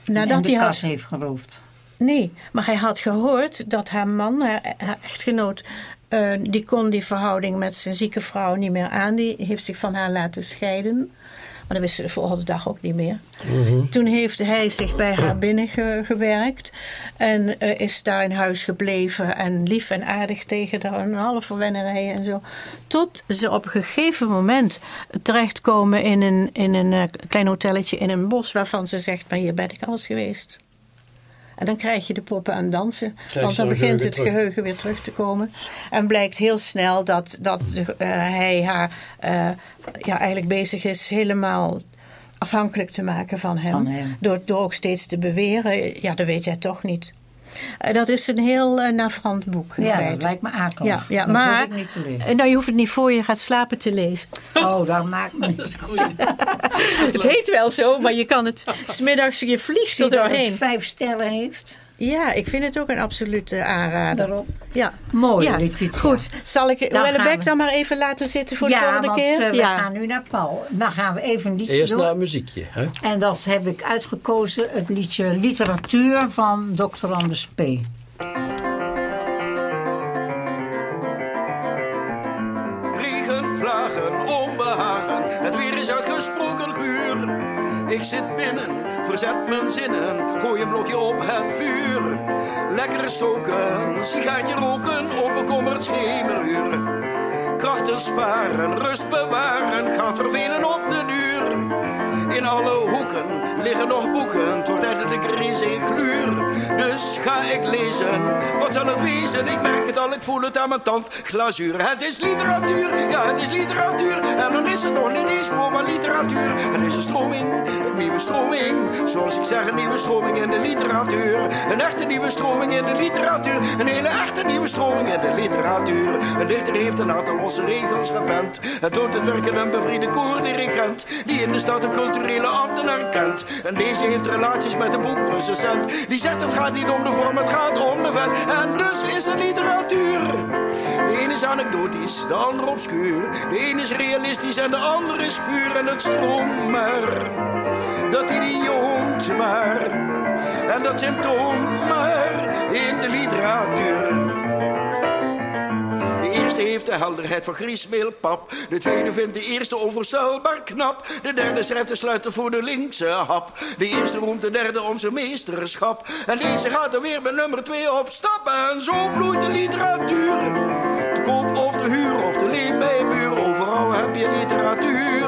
en Nadat de hij kas had, heeft geroofd. Nee, maar hij had gehoord dat haar man, haar, haar echtgenoot, eh, die kon die verhouding met zijn zieke vrouw niet meer aan. Die heeft zich van haar laten scheiden. Dat wist ze de volgende dag ook niet meer. Toen heeft hij zich bij haar binnengewerkt. En eh, is daar in huis gebleven. En lief en aardig tegen haar. En alle verwennerijen en zo. Tot ze op een gegeven moment terechtkomen in een, in een eh, klein hotelletje in een bos. Waarvan ze zegt, maar hier ben ik alles geweest. En dan krijg je de poppen aan dansen. Want dan begint het terug. geheugen weer terug te komen. En blijkt heel snel dat, dat eh, hij haar eh, ja, eigenlijk bezig is helemaal afhankelijk te maken van hem. Van hem. Door, door ook steeds te beweren, ja, dat weet jij toch niet. Eh, dat is een heel uh, navrant boek in Ja, feite. dat lijkt me akelig. Ja, ja, dat maar ik niet te lezen. eh, nou, je hoeft het niet voor je gaat slapen te lezen. Oh, dat maakt me niet Het heet wel zo, maar je kan het smiddags, je vliegt er doorheen. vijf sterren heeft. Ja, ik vind het ook een absolute aanrader. Daarop. Ja. Mooi, ja, Letitia. goed. Zal ik Dan Welle gaan Beck we. dan maar even laten zitten voor de ja, volgende want keer? eh, we ja. gaan nu naar Paul. Dan gaan we even een liedje Eerst doen. naar een muziekje. Hè? En dat heb ik uitgekozen, het liedje Literatuur van Dr. Anders P. Regen, vlagen, onbehagen, het weer is uitgesproken guur. Ik zit binnen, verzet mijn zinnen, gooi een blokje op het vuur. Lekker stoken, sigaartje roken, onbekommerd schemeruur. Krachten sparen, rust bewaren, gaat vervelen op de duur. In alle hoeken liggen nog boeken, het wordt eigenlijk een gluur. Dus ga ik lezen, wat zal het wezen? Ik merk het al, ik voel het aan mijn tand. Glazuur, het is literatuur, ja het is literatuur. En dan is het nog niet eens gewoon maar literatuur. Het is een stroming, een nieuwe stroming. Zoals ik zeg, een nieuwe stroming in de literatuur. Een echte nieuwe stroming in de literatuur. Een hele echte nieuwe stroming in de literatuur. Een dichter heeft een aantal losse regels gepend. Het doet het werken een bevriende koordirigent. Die in de stad een culturele ambtenaar kent. En deze heeft relaties met een boekrecensent. Die zegt het gaat niet om de vorm, het gaat om de vent. En dus is het literatuur. De ene is anekdotisch, de andere obscuur. De ene is realistisch en de andere is puur. En het stroomt maar, dat idioot maar. En dat symptoom maar in de literatuur. Eerste heeft de helderheid van griesmeelpap. De tweede vindt de eerste onvoorstelbaar knap. De derde schrijft de sluiter voor de linkse hap. De eerste roemt de derde om zijn meesterschap. En deze gaat er weer met nummer twee op stap. En zo bloeit de literatuur. Te koop of te huur of te leen bij buur. Overal heb je literatuur.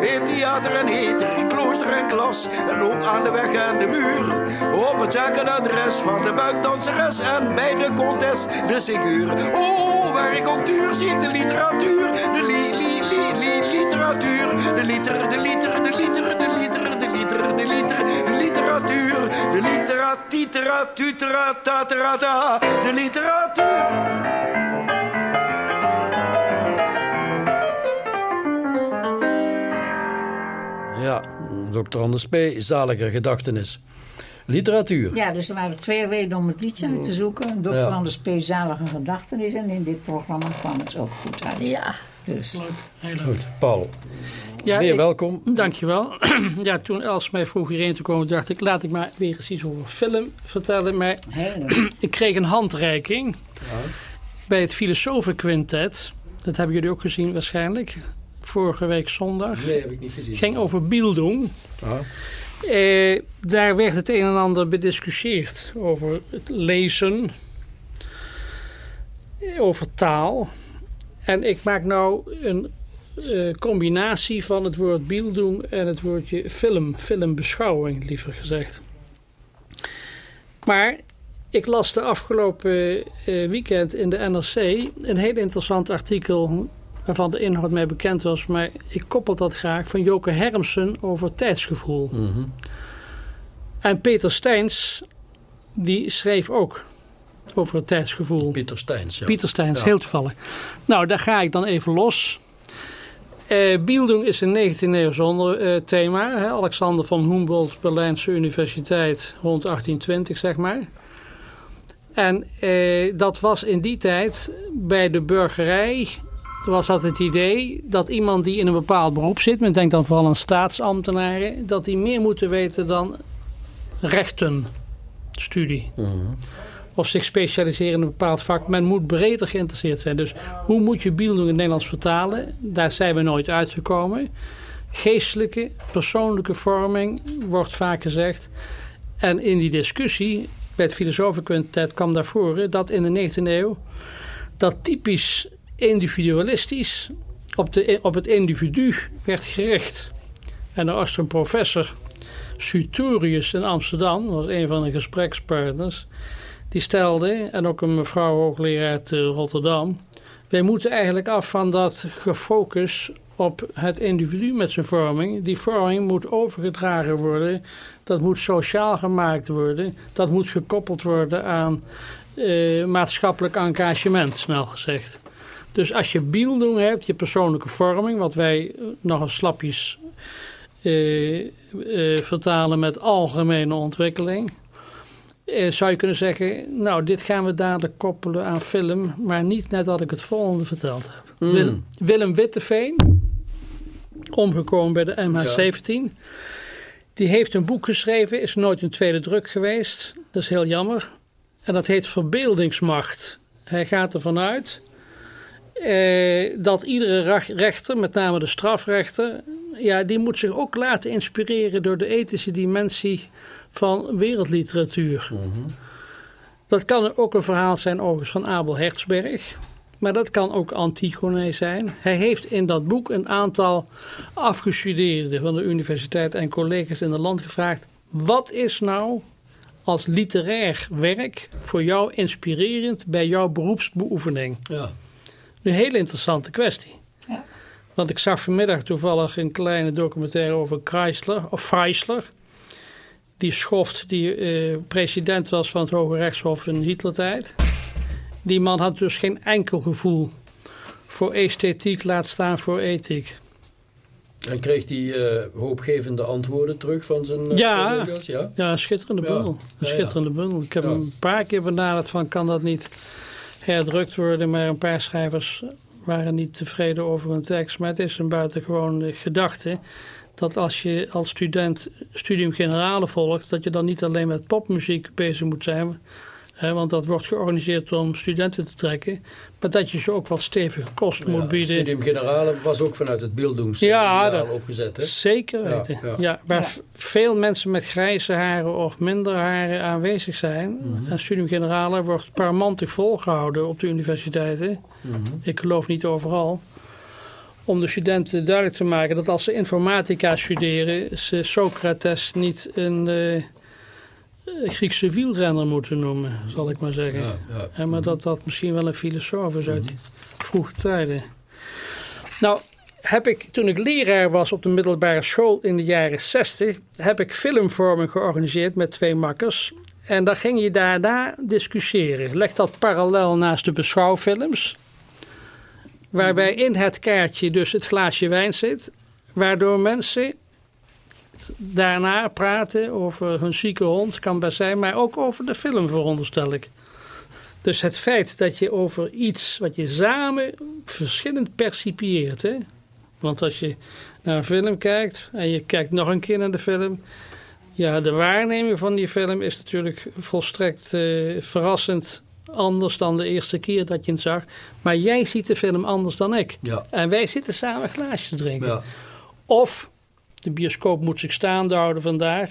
In theater en heter, in klooster en klas. En ook aan de weg en de muur. Op het zakkenadres van de buikdanseres. En bij de contest de figuur. Oh, waar ik ook duur zie de literatuur. De li, li, li, li, literatuur. De liter, de liter, de liter, de liter, de liter, de liter, de literatuur. De literatitera, tutera, tatera, ta. De literatuur. Ja, Dr. Anders P. Zalige gedachtenis. Literatuur. Ja, dus er waren twee redenen om het liedje uit te zoeken. Dr. Ja. Anders P. Zalige Gedachtenis. En in dit programma kwam het ook goed uit. Ja. Dus. Leuk, heel leuk. Goed, Paul. Ja, weer ik- welkom. Dankjewel. ja, toen Els mij vroeg hierheen te komen, dacht ik, laat ik maar weer eens iets over film vertellen. Maar ik kreeg een handreiking bij het Filosofenquintet. Dat hebben jullie ook gezien waarschijnlijk. Vorige week zondag. Nee, heb ik niet gezien. ging over Bildung. Ah, Eh, daar werd het een en ander bediscussieerd over het lezen, eh, over taal. En ik maak nou een eh, combinatie van het woord Bildung en het woordje film, filmbeschouwing liever gezegd. Maar ik las de afgelopen weekend in de NRC een heel interessant artikel waarvan de inhoud mij bekend was, maar ik koppel dat graag van Joke Hermsen over tijdsgevoel. mhm. En Peter Steins, die schreef ook over het tijdsgevoel. Pieter Steins. Ja. Pieter Steins, Ja. heel toevallig. Nou, daar ga ik dan even los. Bildung is een 19e eeuw zonder eh, thema. Hè? Alexander van Humboldt, Berlijnse Universiteit, rond 1820 zeg maar. En eh, dat was in die tijd bij de burgerij was dat het idee dat iemand die in een bepaald beroep zit, men denkt dan vooral aan staatsambtenaren, dat die meer moeten weten dan rechtenstudie Mhm. of zich specialiseren in een bepaald vak. Men moet breder geïnteresseerd zijn. Dus hoe moet je Bildung in het Nederlands vertalen? Daar zijn we nooit uitgekomen. Geestelijke, persoonlijke vorming wordt vaak gezegd. En in die discussie bij het filosofenquintet kwam naar voren dat in de 19e eeuw dat typisch individualistisch op, de, op het individu werd gericht. En er was een professor, Sutorius in Amsterdam, was een van de gesprekspartners, die stelde, en ook een mevrouw hoogleraar uit eh, Rotterdam, wij moeten eigenlijk af van dat gefocus op het individu met zijn vorming. Die vorming moet overgedragen worden, dat moet sociaal gemaakt worden, dat moet gekoppeld worden aan eh, maatschappelijk engagement, snel gezegd. Dus als je Bildung hebt, je persoonlijke vorming, wat wij eh, nog eens slapjes eh, eh, vertalen met algemene ontwikkeling, zou je kunnen zeggen, nou, dit gaan we dadelijk koppelen aan film, maar niet nadat ik het volgende verteld heb. Mm. Willem, Willem Witteveen, omgekomen bij de MH17, die heeft een boek geschreven, is nooit een tweede druk geweest, dat is heel jammer. En dat heet Verbeeldingsmacht. Hij gaat ervan uit eh, dat iedere rechter, met name de strafrechter, ja, die moet zich ook laten inspireren door de ethische dimensie van wereldliteratuur. Dat kan ook een verhaal zijn overigens van Abel Hertzberg. Maar dat kan ook Antigone zijn. Hij heeft in dat boek een aantal afgestudeerden van de universiteit en collega's in het land gevraagd. Wat is nou als literair werk voor jou inspirerend bij jouw beroepsbeoefening? Ja. Een hele interessante kwestie. Ja. Want ik zag vanmiddag toevallig een kleine documentaire over Chrysler, of Chrysler. Die schoft die eh, president was van het Hoge Rechtshof in Hitlertijd. Die man had dus geen enkel gevoel voor esthetiek, laat staan voor ethiek. En kreeg hij eh, hoopgevende antwoorden terug van zijn eh, Ja. collega's? Ja. Ja, een schitterende Ja. bundel. Een Ja, ja. schitterende bundel. Ik heb Ja. hem een paar keer benaderd van kan dat niet herdrukt worden, maar een paar schrijvers waren niet tevreden over hun tekst. Maar het is een buitengewone gedachte dat als je als student studium generale volgt, dat je dan niet alleen met popmuziek bezig moet zijn, hè, want dat wordt georganiseerd om studenten te trekken, maar dat je ze ook wat stevige kost Ja, moet bieden. Studium Generale was ook vanuit het Bildungs Ja, dat- opgezet. Hè? Zeker Ja, weten. Ja, ja. waar veel mensen met grijze haren of minder haren aanwezig zijn. Mhm. En Studium Generale wordt parmantig volgehouden op de universiteiten. Mhm. Ik geloof niet overal. Om de studenten duidelijk te maken dat als ze informatica studeren, ze Socrates niet een eh, Griekse wielrenner moeten noemen, zal ik maar zeggen. Ja, ja. Hè, maar dat dat misschien wel een filosoof is uit die vroege tijden. Nou, heb ik, toen ik leraar was op de middelbare school in de jaren 60, heb ik filmvorming georganiseerd met twee makkers. En dan ging je daarna discussiëren. Leg dat parallel naast de beschouwfilms. Waarbij in het kaartje dus het glaasje wijn zit. Waardoor mensen daarna praten over hun zieke hond, kan best zijn, maar ook over de film veronderstel ik. Dus het feit dat je over iets wat je samen verschillend percipieert. Hè? Want als je naar een film kijkt en je kijkt nog een keer naar de film. Ja, de waarneming van die film is natuurlijk volstrekt eh, verrassend anders dan de eerste keer dat je het zag. Maar jij ziet de film anders dan ik. Ja. En wij zitten samen een glaasje te drinken. Ja. Of de bioscoop moet zich staande houden vandaag.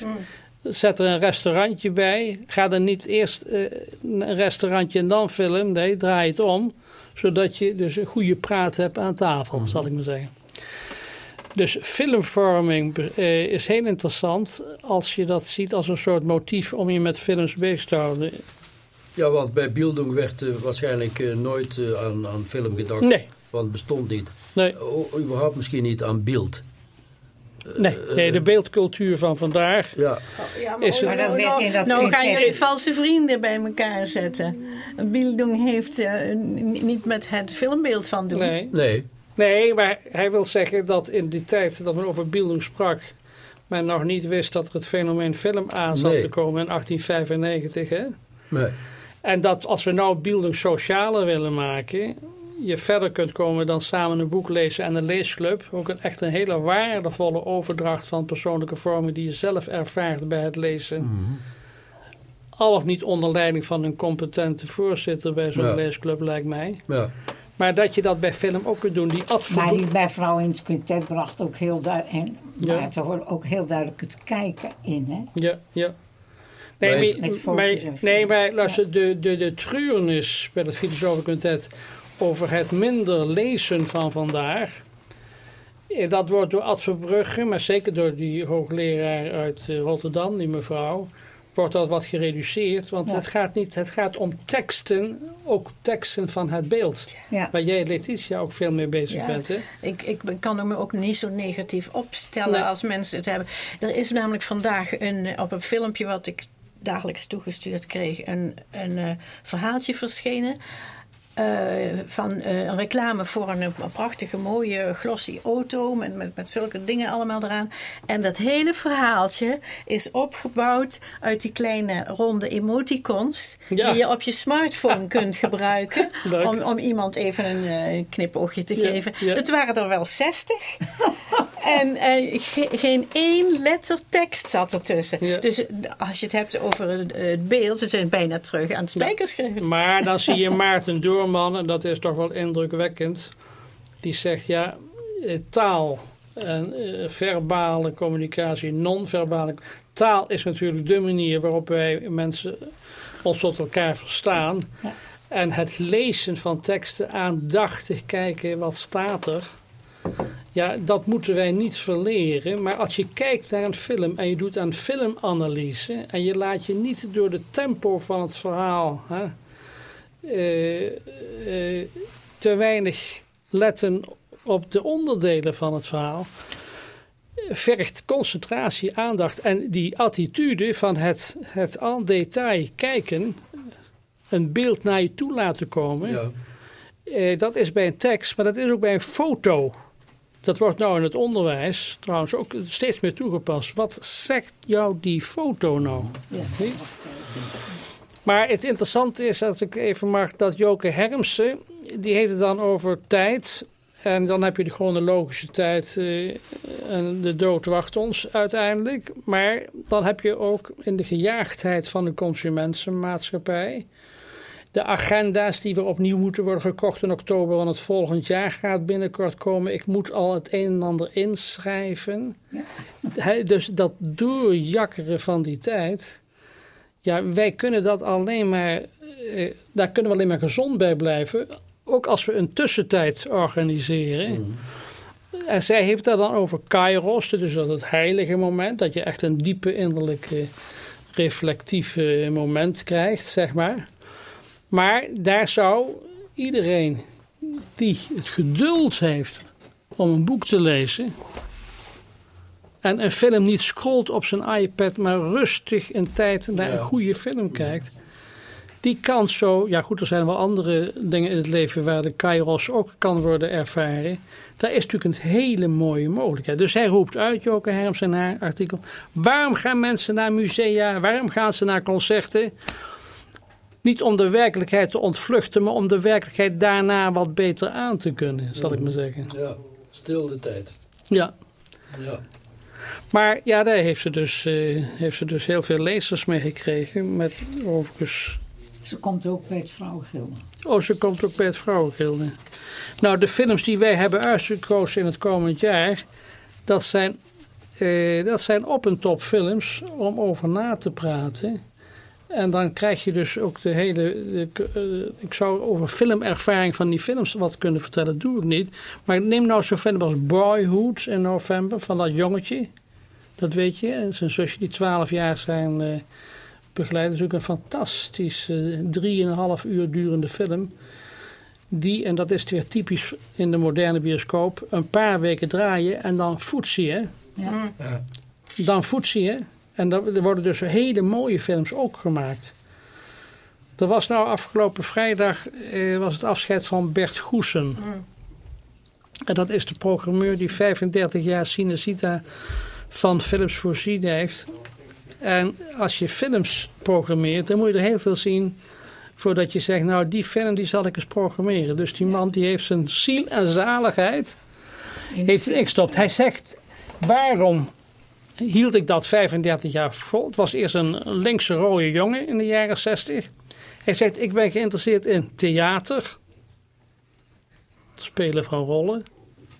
Zet er een restaurantje bij. Ga er niet eerst eh, een restaurantje en dan film. Nee, draai het om. Zodat je dus een goede praat hebt aan tafel, zal ik maar zeggen. Dus filmvorming eh, is heel interessant als je dat ziet als een soort motief om je met films bezig te houden. Ja, want bij Bildung werd eh, waarschijnlijk nooit aan, aan film gedacht. Nee, Want het bestond niet. nee, O- überhaupt misschien niet aan beeld. Nee, nee, de beeldcultuur van vandaag. Ja, Ja, Is- Maar dat werd in dat nou gaan jullie valse vrienden bij elkaar zetten. Bildung heeft eh, niet met het filmbeeld van doen. Nee. nee. Nee, maar hij wil zeggen dat in die tijd dat men over Bildung sprak, men nog niet wist dat er het fenomeen film aan zat Nee. te komen in 1895. Hè? nee. En dat als we nou Bildung socialer willen maken, je verder kunt komen dan samen een boek lezen en een leesclub. Ook een, echt een hele waardevolle overdracht van persoonlijke vorming die je zelf ervaart bij het lezen. Mhm. Al of niet onder leiding van een competente voorzitter bij zo'n Ja. leesclub, lijkt mij. Ja. Maar dat je dat bij film ook kunt doen. Die Maar advertentie. die bij Vrouw in het Quintet bracht ook heel duidelijk, en Ja. maar ook heel duidelijk het kijken in. Hè? Ja, ja. Nee, Maar maar, maar, nee, maar luister, de, de, de treurnis bij het filosofenquintet over het minder lezen van vandaag. eh, Dat wordt door Ad Verbrugge, maar zeker door die hoogleraar uit eh, Rotterdam, die mevrouw, wordt dat wat gereduceerd. Want Ja. het, gaat niet, het gaat om teksten, ook teksten van het beeld. Ja. Waar jij, Letitia, ook veel mee bezig Ja. bent. Hè? Ik, ik kan me ook niet zo negatief opstellen Nee. als mensen het hebben. Er is namelijk vandaag een, eh, op een filmpje wat ik dagelijks toegestuurd kreeg, een, een verhaaltje verschenen. Eh, van eh, een reclame voor een, een prachtige mooie glossy auto met, met, met zulke dingen allemaal eraan. En dat hele verhaaltje is opgebouwd uit die kleine ronde emoticons Ja. die je op je smartphone kunt gebruiken om, om iemand even een eh, knipoogje te Ja, geven. ja. Het waren er wel 60. en ge- geen één letter tekst zat ertussen. Dus als je het hebt over het, beeld, we zijn bijna terug aan het spijkerschrift. Maar dan zie je Maarten Doorman, en dat is toch wel indrukwekkend. Die zegt ja, eh, taal en eh, verbale communicatie, non-verbale. Taal is natuurlijk de manier waarop wij mensen ons tot elkaar verstaan. Ja. En het lezen van teksten, aandachtig kijken wat staat er. Ja, dat moeten wij niet verleren. Maar als je kijkt naar een film en je doet aan filmanalyse en je laat je niet door de tempo van het verhaal hè, te weinig letten op de onderdelen van het verhaal, vergt concentratie, aandacht en die attitude van het, het en detail kijken, een beeld naar je toe laten komen. Ja. Eh, dat is bij een tekst, maar dat is ook bij een foto. Dat wordt nou in het onderwijs trouwens ook steeds meer toegepast. Wat zegt jou die foto nou? Niet? Maar het interessante is, als ik even mag, dat Joke Hermsen, die heeft het dan over tijd. En dan heb je de chronologische tijd eh, en de dood wacht ons uiteindelijk. Maar dan heb je ook in de gejaagdheid van de consumentenmaatschappij de agenda's die weer opnieuw moeten worden gekocht in oktober van het volgend jaar gaat binnenkort komen. Ik moet al het een en ander inschrijven. Hè, dus dat doorjakkeren van die tijd. Ja, wij kunnen dat alleen maar, eh, daar kunnen we alleen maar gezond bij blijven. Ook als we een tussentijd organiseren. En zij heeft daar dan over kairos, dus dat het heilige moment. Dat je echt een diepe innerlijke reflectieve moment krijgt, zeg maar. Maar daar zou iedereen die het geduld heeft om een boek te lezen. En een film niet scrolt op zijn iPad, maar rustig een tijd naar een goede film kijkt. Die kan zo, ja goed, er zijn wel andere dingen in het leven waar de kairos ook kan worden ervaren. Daar is natuurlijk een hele mooie mogelijkheid. Dus hij roept uit, Joke Herms in haar artikel. Waarom gaan mensen naar musea? Waarom gaan ze naar concerten? Niet om de werkelijkheid te ontvluchten, maar om de werkelijkheid daarna wat beter aan te kunnen, zal ik maar zeggen. Ja, stil de tijd. Ja. Ja. Maar ja, daar heeft ze dus, eh, heeft ze dus heel veel lezers mee gekregen. Met overigens. Ze komt ook bij het Vrouwengilde. Oh, ze komt ook bij het Vrouwengilde. Nou, de films die wij hebben uitgekozen in het komend jaar. Dat zijn, eh, dat zijn op- en top films om over na te praten. En dan krijg je dus ook de hele. de- eh, ik zou over filmervaring van die films wat kunnen vertellen, doe ik niet. Maar neem nou zo'n film als Boyhood in november van dat jongetje. Dat weet je. En zijn zusje die 12 jaar zijn eh begeleid. Dat is ook een fantastisch eh, drieënhalf uur durende film. Die, en dat is weer typisch in de moderne bioscoop, een paar weken draaien en dan voetzie hè. Ja. Ja. Dan voetzie hè. En er worden dus hele mooie films ook gemaakt. Er was nou afgelopen vrijdag eh, was het afscheid van Bert Goesen. En dat is de programmeur die 35 jaar Cinecita van films voorzien heeft. En als je films programmeert, dan moet je er heel veel zien voordat je zegt, nou die film die zal ik eens programmeren. Dus die man die heeft zijn ziel en zaligheid heeft erin gestopt. Hij zegt, waarom hield ik dat 35 jaar vol? Het was eerst een linkse rode jongen in de jaren 60. Hij zegt, ik ben geïnteresseerd in theater. Spelen van rollen,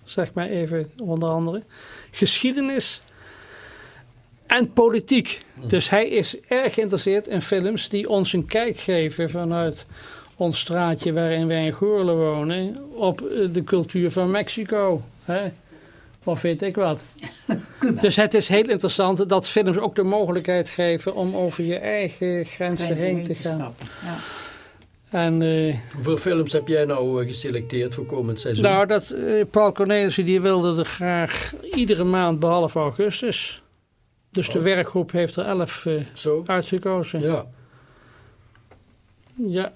zeg maar even onder andere. Geschiedenis en politiek. Dus hij is erg geïnteresseerd in films die ons een kijk geven vanuit ons straatje waarin wij in Goorlen wonen op de cultuur van Mexico. Hè? Of weet ik wat. Dus het is heel interessant dat films ook de mogelijkheid geven om over je eigen grenzen Grenzen heen heen te te gaan. stappen. Ja. En eh, Hoeveel films heb jij nou eh, geselecteerd voor komend seizoen? nou, dat, eh, Paul Cornelissen die wilde er graag iedere maand behalve augustus. Dus de Oh. werkgroep heeft er elf eh, Zo? uitgekozen. Ja. Ja.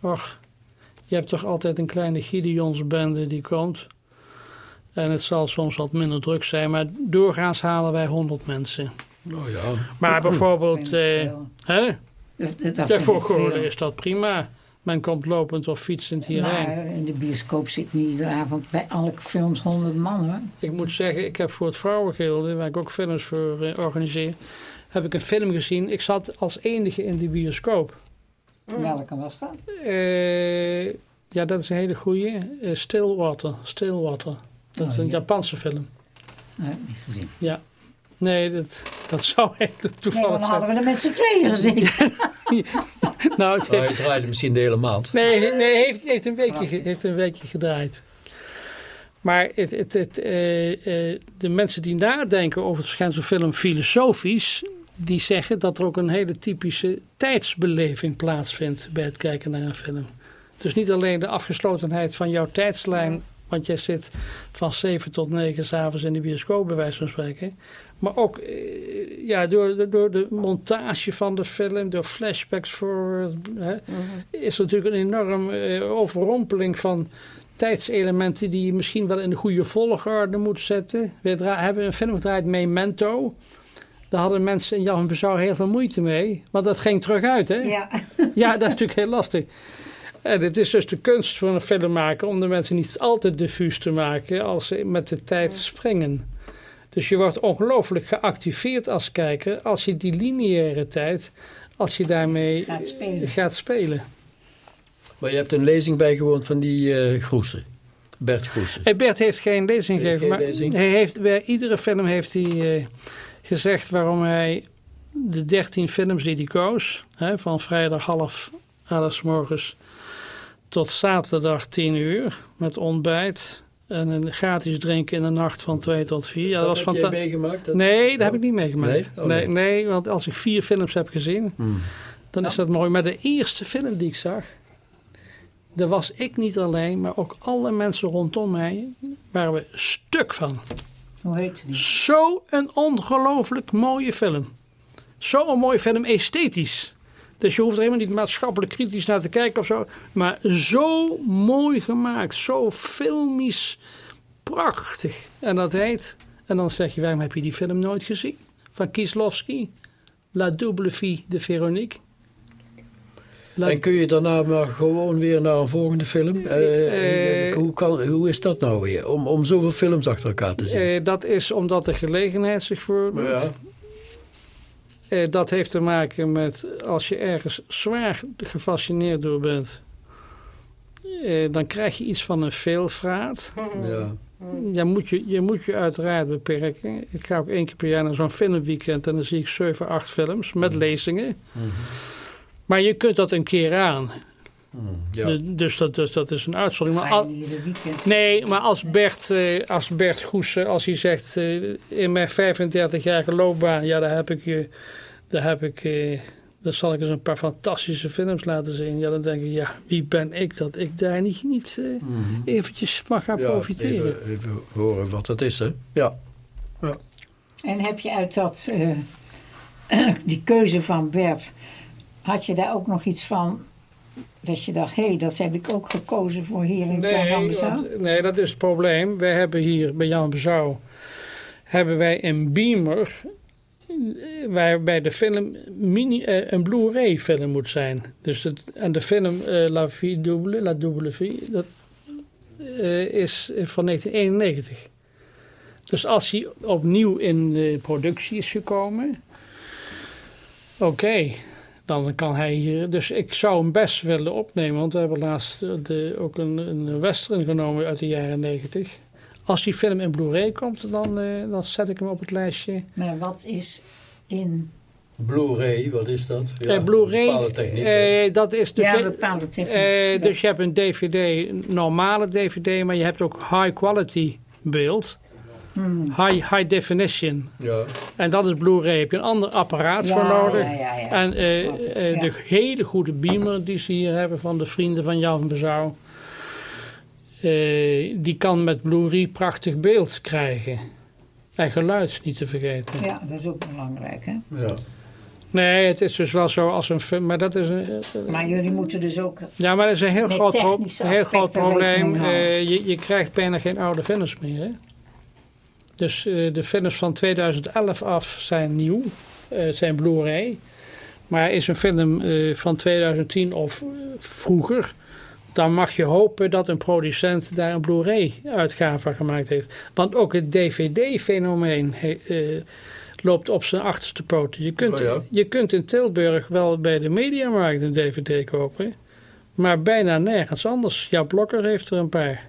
Och, je hebt toch altijd een kleine Gideonsbende die komt. En het zal soms wat minder druk zijn, maar doorgaans halen wij 100 mensen. Nou ja. Maar bijvoorbeeld, eh, hè? Veel. is dat prima. Men komt lopend of fietsend hierheen. Maar in de bioscoop zit niet iedere avond bij alle films 100 man hoor. Ik moet zeggen, ik heb voor het Vrouwengilde, waar ik ook films voor eh, organiseer, heb ik een film gezien. Ik zat als enige in de bioscoop. Welke was dat? Eh, ja, dat is een hele goeie. Eh, Stillwater. Stillwater. Dat is Oh, een ja. Japanse film. Nee, niet gezien. Nee, dat, dat zou eigenlijk Nee, toevallig dan hadden zijn. we er met z'n tweeën gezeten. Nou, het Nou, je draaide misschien de hele maand. Nee, nee heeft, heeft, een weekje, heeft een weekje gedraaid. Maar het, het, het, eh, eh, de mensen die nadenken over het verschijnsel film filosofisch, die zeggen dat er ook een hele typische tijdsbeleving plaatsvindt bij het kijken naar een film. Dus niet alleen de afgeslotenheid van jouw tijdslijn, want jij zit van 7 tot 9 s'avonds in de bioscoop, bij wijze van spreken. Maar ook eh, ja, door, de- door de montage van de film, door flashbacks voor, hè, is er natuurlijk een enorm eh, overrompeling van tijdselementen die je misschien wel in de goede volgorde moet zetten. We hebben een film gedraaid, Memento. Daar hadden mensen in Jan van Bezouw heel veel moeite mee, want dat ging terug uit, hè? Ja. Ja, dat is natuurlijk heel lastig. En het is dus de kunst van een filmmaker om de mensen niet altijd diffuus te maken als ze met de tijd springen. Dus je wordt ongelooflijk geactiveerd als kijker als je die lineaire tijd, als je daarmee Gaat spelen. gaat spelen. Maar je hebt een lezing bijgewoond van die eh Groesen. Bert Groesen. Hey, Bert heeft geen lezing gegeven, maar lezing? hij heeft bij iedere film heeft hij eh, gezegd waarom hij de 13 films die hij koos, hè, van vrijdag half elf 's morgens tot zaterdag 10 uur met ontbijt en een gratis drinken in de nacht van 2 tot 4. Ja, dat, was heb fantastisch. meegemaakt? Dat- Nee, dat heb ik niet meegemaakt. Nee? Oh, nee, nee. nee, want als ik vier films heb gezien, Hmm. dan is dat mooi. Maar de eerste film die ik zag, daar was ik niet alleen, maar ook alle mensen rondom mij waren we stuk van. Hoe heet die? Zo een ongelooflijk mooie film. Zo'n mooie film, esthetisch. Dus je hoeft er helemaal niet maatschappelijk kritisch naar te kijken of zo. Maar zo mooi gemaakt. Zo filmisch prachtig. En dat heet... En dan zeg je, waarom heb je die film nooit gezien? Van Kieslowski. La double vie de Veronique. En kun je daarna maar gewoon weer naar een volgende film? Eh, Eh, hoe, kan, hoe is dat nou weer? Om, om zoveel films achter elkaar te zien? Eh, dat is omdat de gelegenheid zich voordoet. ja. Eh, dat heeft te maken met als je ergens zwaar gefascineerd door bent, eh, dan krijg je iets van een veelvraat. ja. Ja, moet je, je moet je uiteraard beperken. Ik ga ook één keer per jaar naar zo'n filmweekend en dan zie ik 7, 8 films met lezingen. Maar je kunt dat een keer aan. ja. Dus, dus, dat, dus dat is een uitzondering. Maar je al-. Nee, maar als Bert, eh, als Bert Goes, als hij zegt eh, in mijn 35-jarige loopbaan, ja, daar heb ik je, daar heb ik, eh, daar zal ik eens een paar fantastische films laten zien. Ja, dan denk ik, ja, wie ben ik dat ik daar niet, niet eh, eventjes van ga Ja, profiteren. Even, even horen wat dat is, hè? Ja. En heb je uit dat, eh, die keuze van Bert, had je daar ook nog iets van, dat je dacht, hé, hey, dat heb ik ook gekozen voor hier in Nee, Jan Bezouw? want- nee, dat is het probleem. Wij hebben hier bij Jan Bezouw hebben wij een beamer waarbij de film mini, eh, een Blu-ray film moet zijn. Dus het, en de film eh, La Vie Double, La Double Vie, dat eh, is van 1991. Dus als hij opnieuw in productie is gekomen, oké, dan kan hij hier. Dus ik zou hem best willen opnemen, want we hebben laatst eh, de, ook een, een western genomen uit de jaren 90. Als die film in Blu-ray komt, dan, eh, dan zet ik hem op het lijstje. Maar wat is in, Blu-ray, wat is dat? Ja, Eh, Blu-ray, eh, dat is de ja, bepaalde techniek? eh, dus je hebt een DVD, een normale DVD, maar je hebt ook high quality beeld. Hmm. High, high definition. ja. En dat is Blu-ray. Heb je een ander apparaat Ja, voor nodig. ja, ja, ja. En ja. de hele goede beamer die ze hier hebben van de vrienden van Jan Bezouw. Eh, die kan met Blu-ray prachtig beeld krijgen. En geluid niet te vergeten. Ja, dat is ook belangrijk, hè? ja. Nee, het is dus wel zo als een film. Maar dat is een, eh, Maar jullie moeten dus ook... ja, maar dat is een heel groot, pro- heel groot probleem. Eh, je, je krijgt bijna geen oude films meer. Hè? Dus eh, de films van 2011 af zijn nieuw, eh, zijn Blu-ray. Maar is een film eh, van 2010 of vroeger, dan mag je hopen dat een producent daar een Blu-ray uitgave van gemaakt heeft. Want ook het DVD-fenomeen eh, loopt op zijn achterste poten. Je kunt, Oh ja. je kunt in Tilburg wel bij de Mediamarkt een DVD kopen, maar bijna nergens anders. Ja, Blokker heeft er een paar.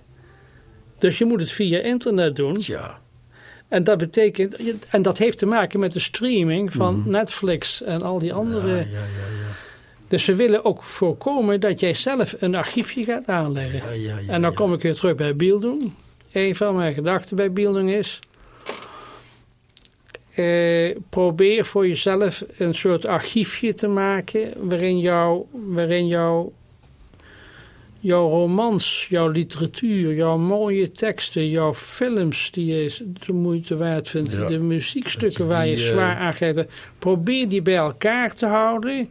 Dus je moet het via internet doen. Tja. En dat betekent, en dat heeft te maken met de streaming van Netflix en al die andere. Ja, ja, ja, ja. Dus ze willen ook voorkomen dat jij zelf een archiefje gaat aanleggen. Ja, ja, ja, en dan kom ik weer terug bij Bieldoen. Een van mijn gedachten bij Bieldoen is. eh, probeer voor jezelf een soort archiefje te maken waarin, jou, waarin jou, jouw romans, jouw literatuur, jouw mooie teksten, jouw films die je de moeite waard vindt, de muziekstukken waar je die, eh, zwaar aan geeft, probeer die bij elkaar te houden.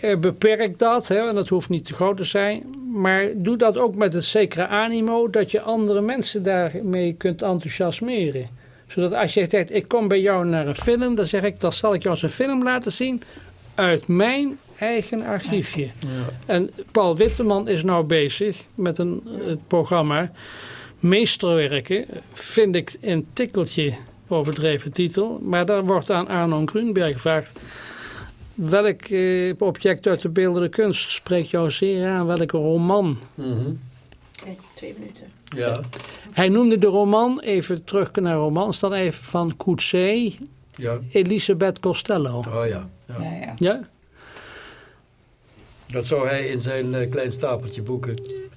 Eh, beperk dat, hè, en dat hoeft niet te groot te zijn. Maar doe dat ook met een zekere animo dat je andere mensen daarmee kunt enthousiasmeren. Zodat als je zegt, ik kom bij jou naar een film, dan zeg ik, dan zal ik jou eens een film laten zien uit mijn eigen archiefje. En Paul Witteman is nou bezig met een het programma Meesterwerken. Vind ik een tikkeltje overdreven titel. Maar daar wordt aan Arno Grunberg gevraagd. Welk eh, object uit de beeldende kunst spreekt jou zeer aan? Welke roman? Mhm. Twee minuten. ja. Hij noemde de roman, even terug naar romans, dan even van Coetzee, ja. Elisabeth Costello. Oh ja. ja. Ja, ja. Ja? Dat zou hij in zijn eh, klein stapeltje boeken.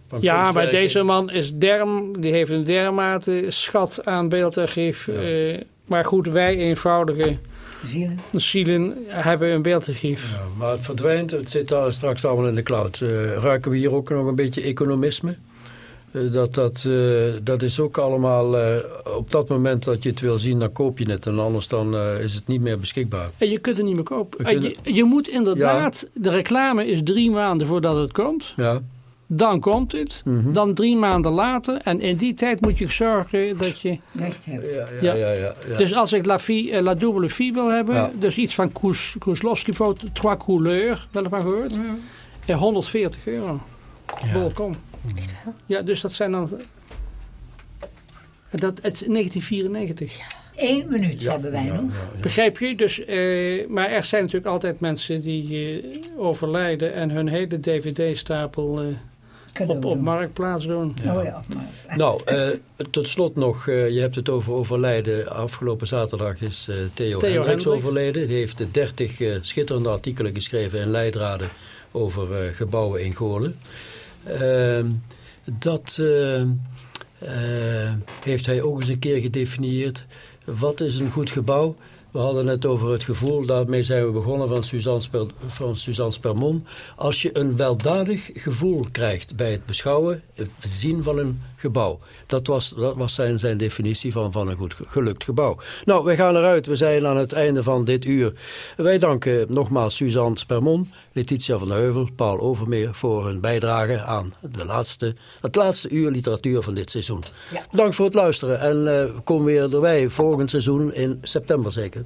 van Ja, maar deze man is derm, die heeft een dermate schat aan beeldarchief. Ja. eh, maar goed, wij eenvoudige Zielen. zielen hebben een beeldarchief. Ja, maar het verdwijnt, het zit daar straks allemaal in de cloud. Eh, ruiken we hier ook nog een beetje economisme? Eh, dat, dat, eh, dat is ook allemaal, eh, op dat moment dat je het wil zien, dan koop je het. En anders dan eh, is het niet meer beschikbaar. En je kunt het niet meer kopen. Je, je moet inderdaad, de reclame is drie maanden voordat het komt. Ja, Dan komt het. Mhm. Dan drie maanden later. En in die tijd moet je zorgen dat je... Recht hebt. Ja, Ja. ja, ja. ja, ja. Dus als ik La, Vie, eh, La Double Vie wil hebben. Ja. Dus iets van Kous- voor Trois Couleurs. Wel van gehoord? Eh, 140 euro. Welkom. Ja, dus dat zijn dan... Dat, het is 1994. Eén minuut hebben wij nog. Begrijp je? Dus, eh, maar er zijn natuurlijk altijd mensen die eh, overlijden en hun hele dvd-stapel eh, op, op marktplaats doen. Oh ja, maar... Nou, eh, tot slot nog, eh, je hebt het over overlijden. Afgelopen zaterdag is eh, Theo, Theo Hendricks Hendricks. overleden. Die heeft 30 eh, schitterende artikelen geschreven in Leidraden over eh, gebouwen in Goorlen. Ehm, dat heeft hij ook eens een keer gedefinieerd. Wat is een goed gebouw? We hadden het over het gevoel, daarmee zijn we begonnen van Suzanne, Sper, van Spermon. Als je een weldadig gevoel krijgt bij het beschouwen, het zien van een gebouw. Dat was, dat was zijn, zijn definitie van, van een goed ge- gelukt gebouw. Nou, wij gaan eruit. We zijn aan het einde van dit uur. Wij danken nogmaals Suzanne Spermon, Letitia van de Heuvel, Paul Overmeer voor hun bijdrage aan de laatste, het laatste uur literatuur van dit seizoen. Ja. Dank voor het luisteren en eh kom weer erbij volgend seizoen in september zeker.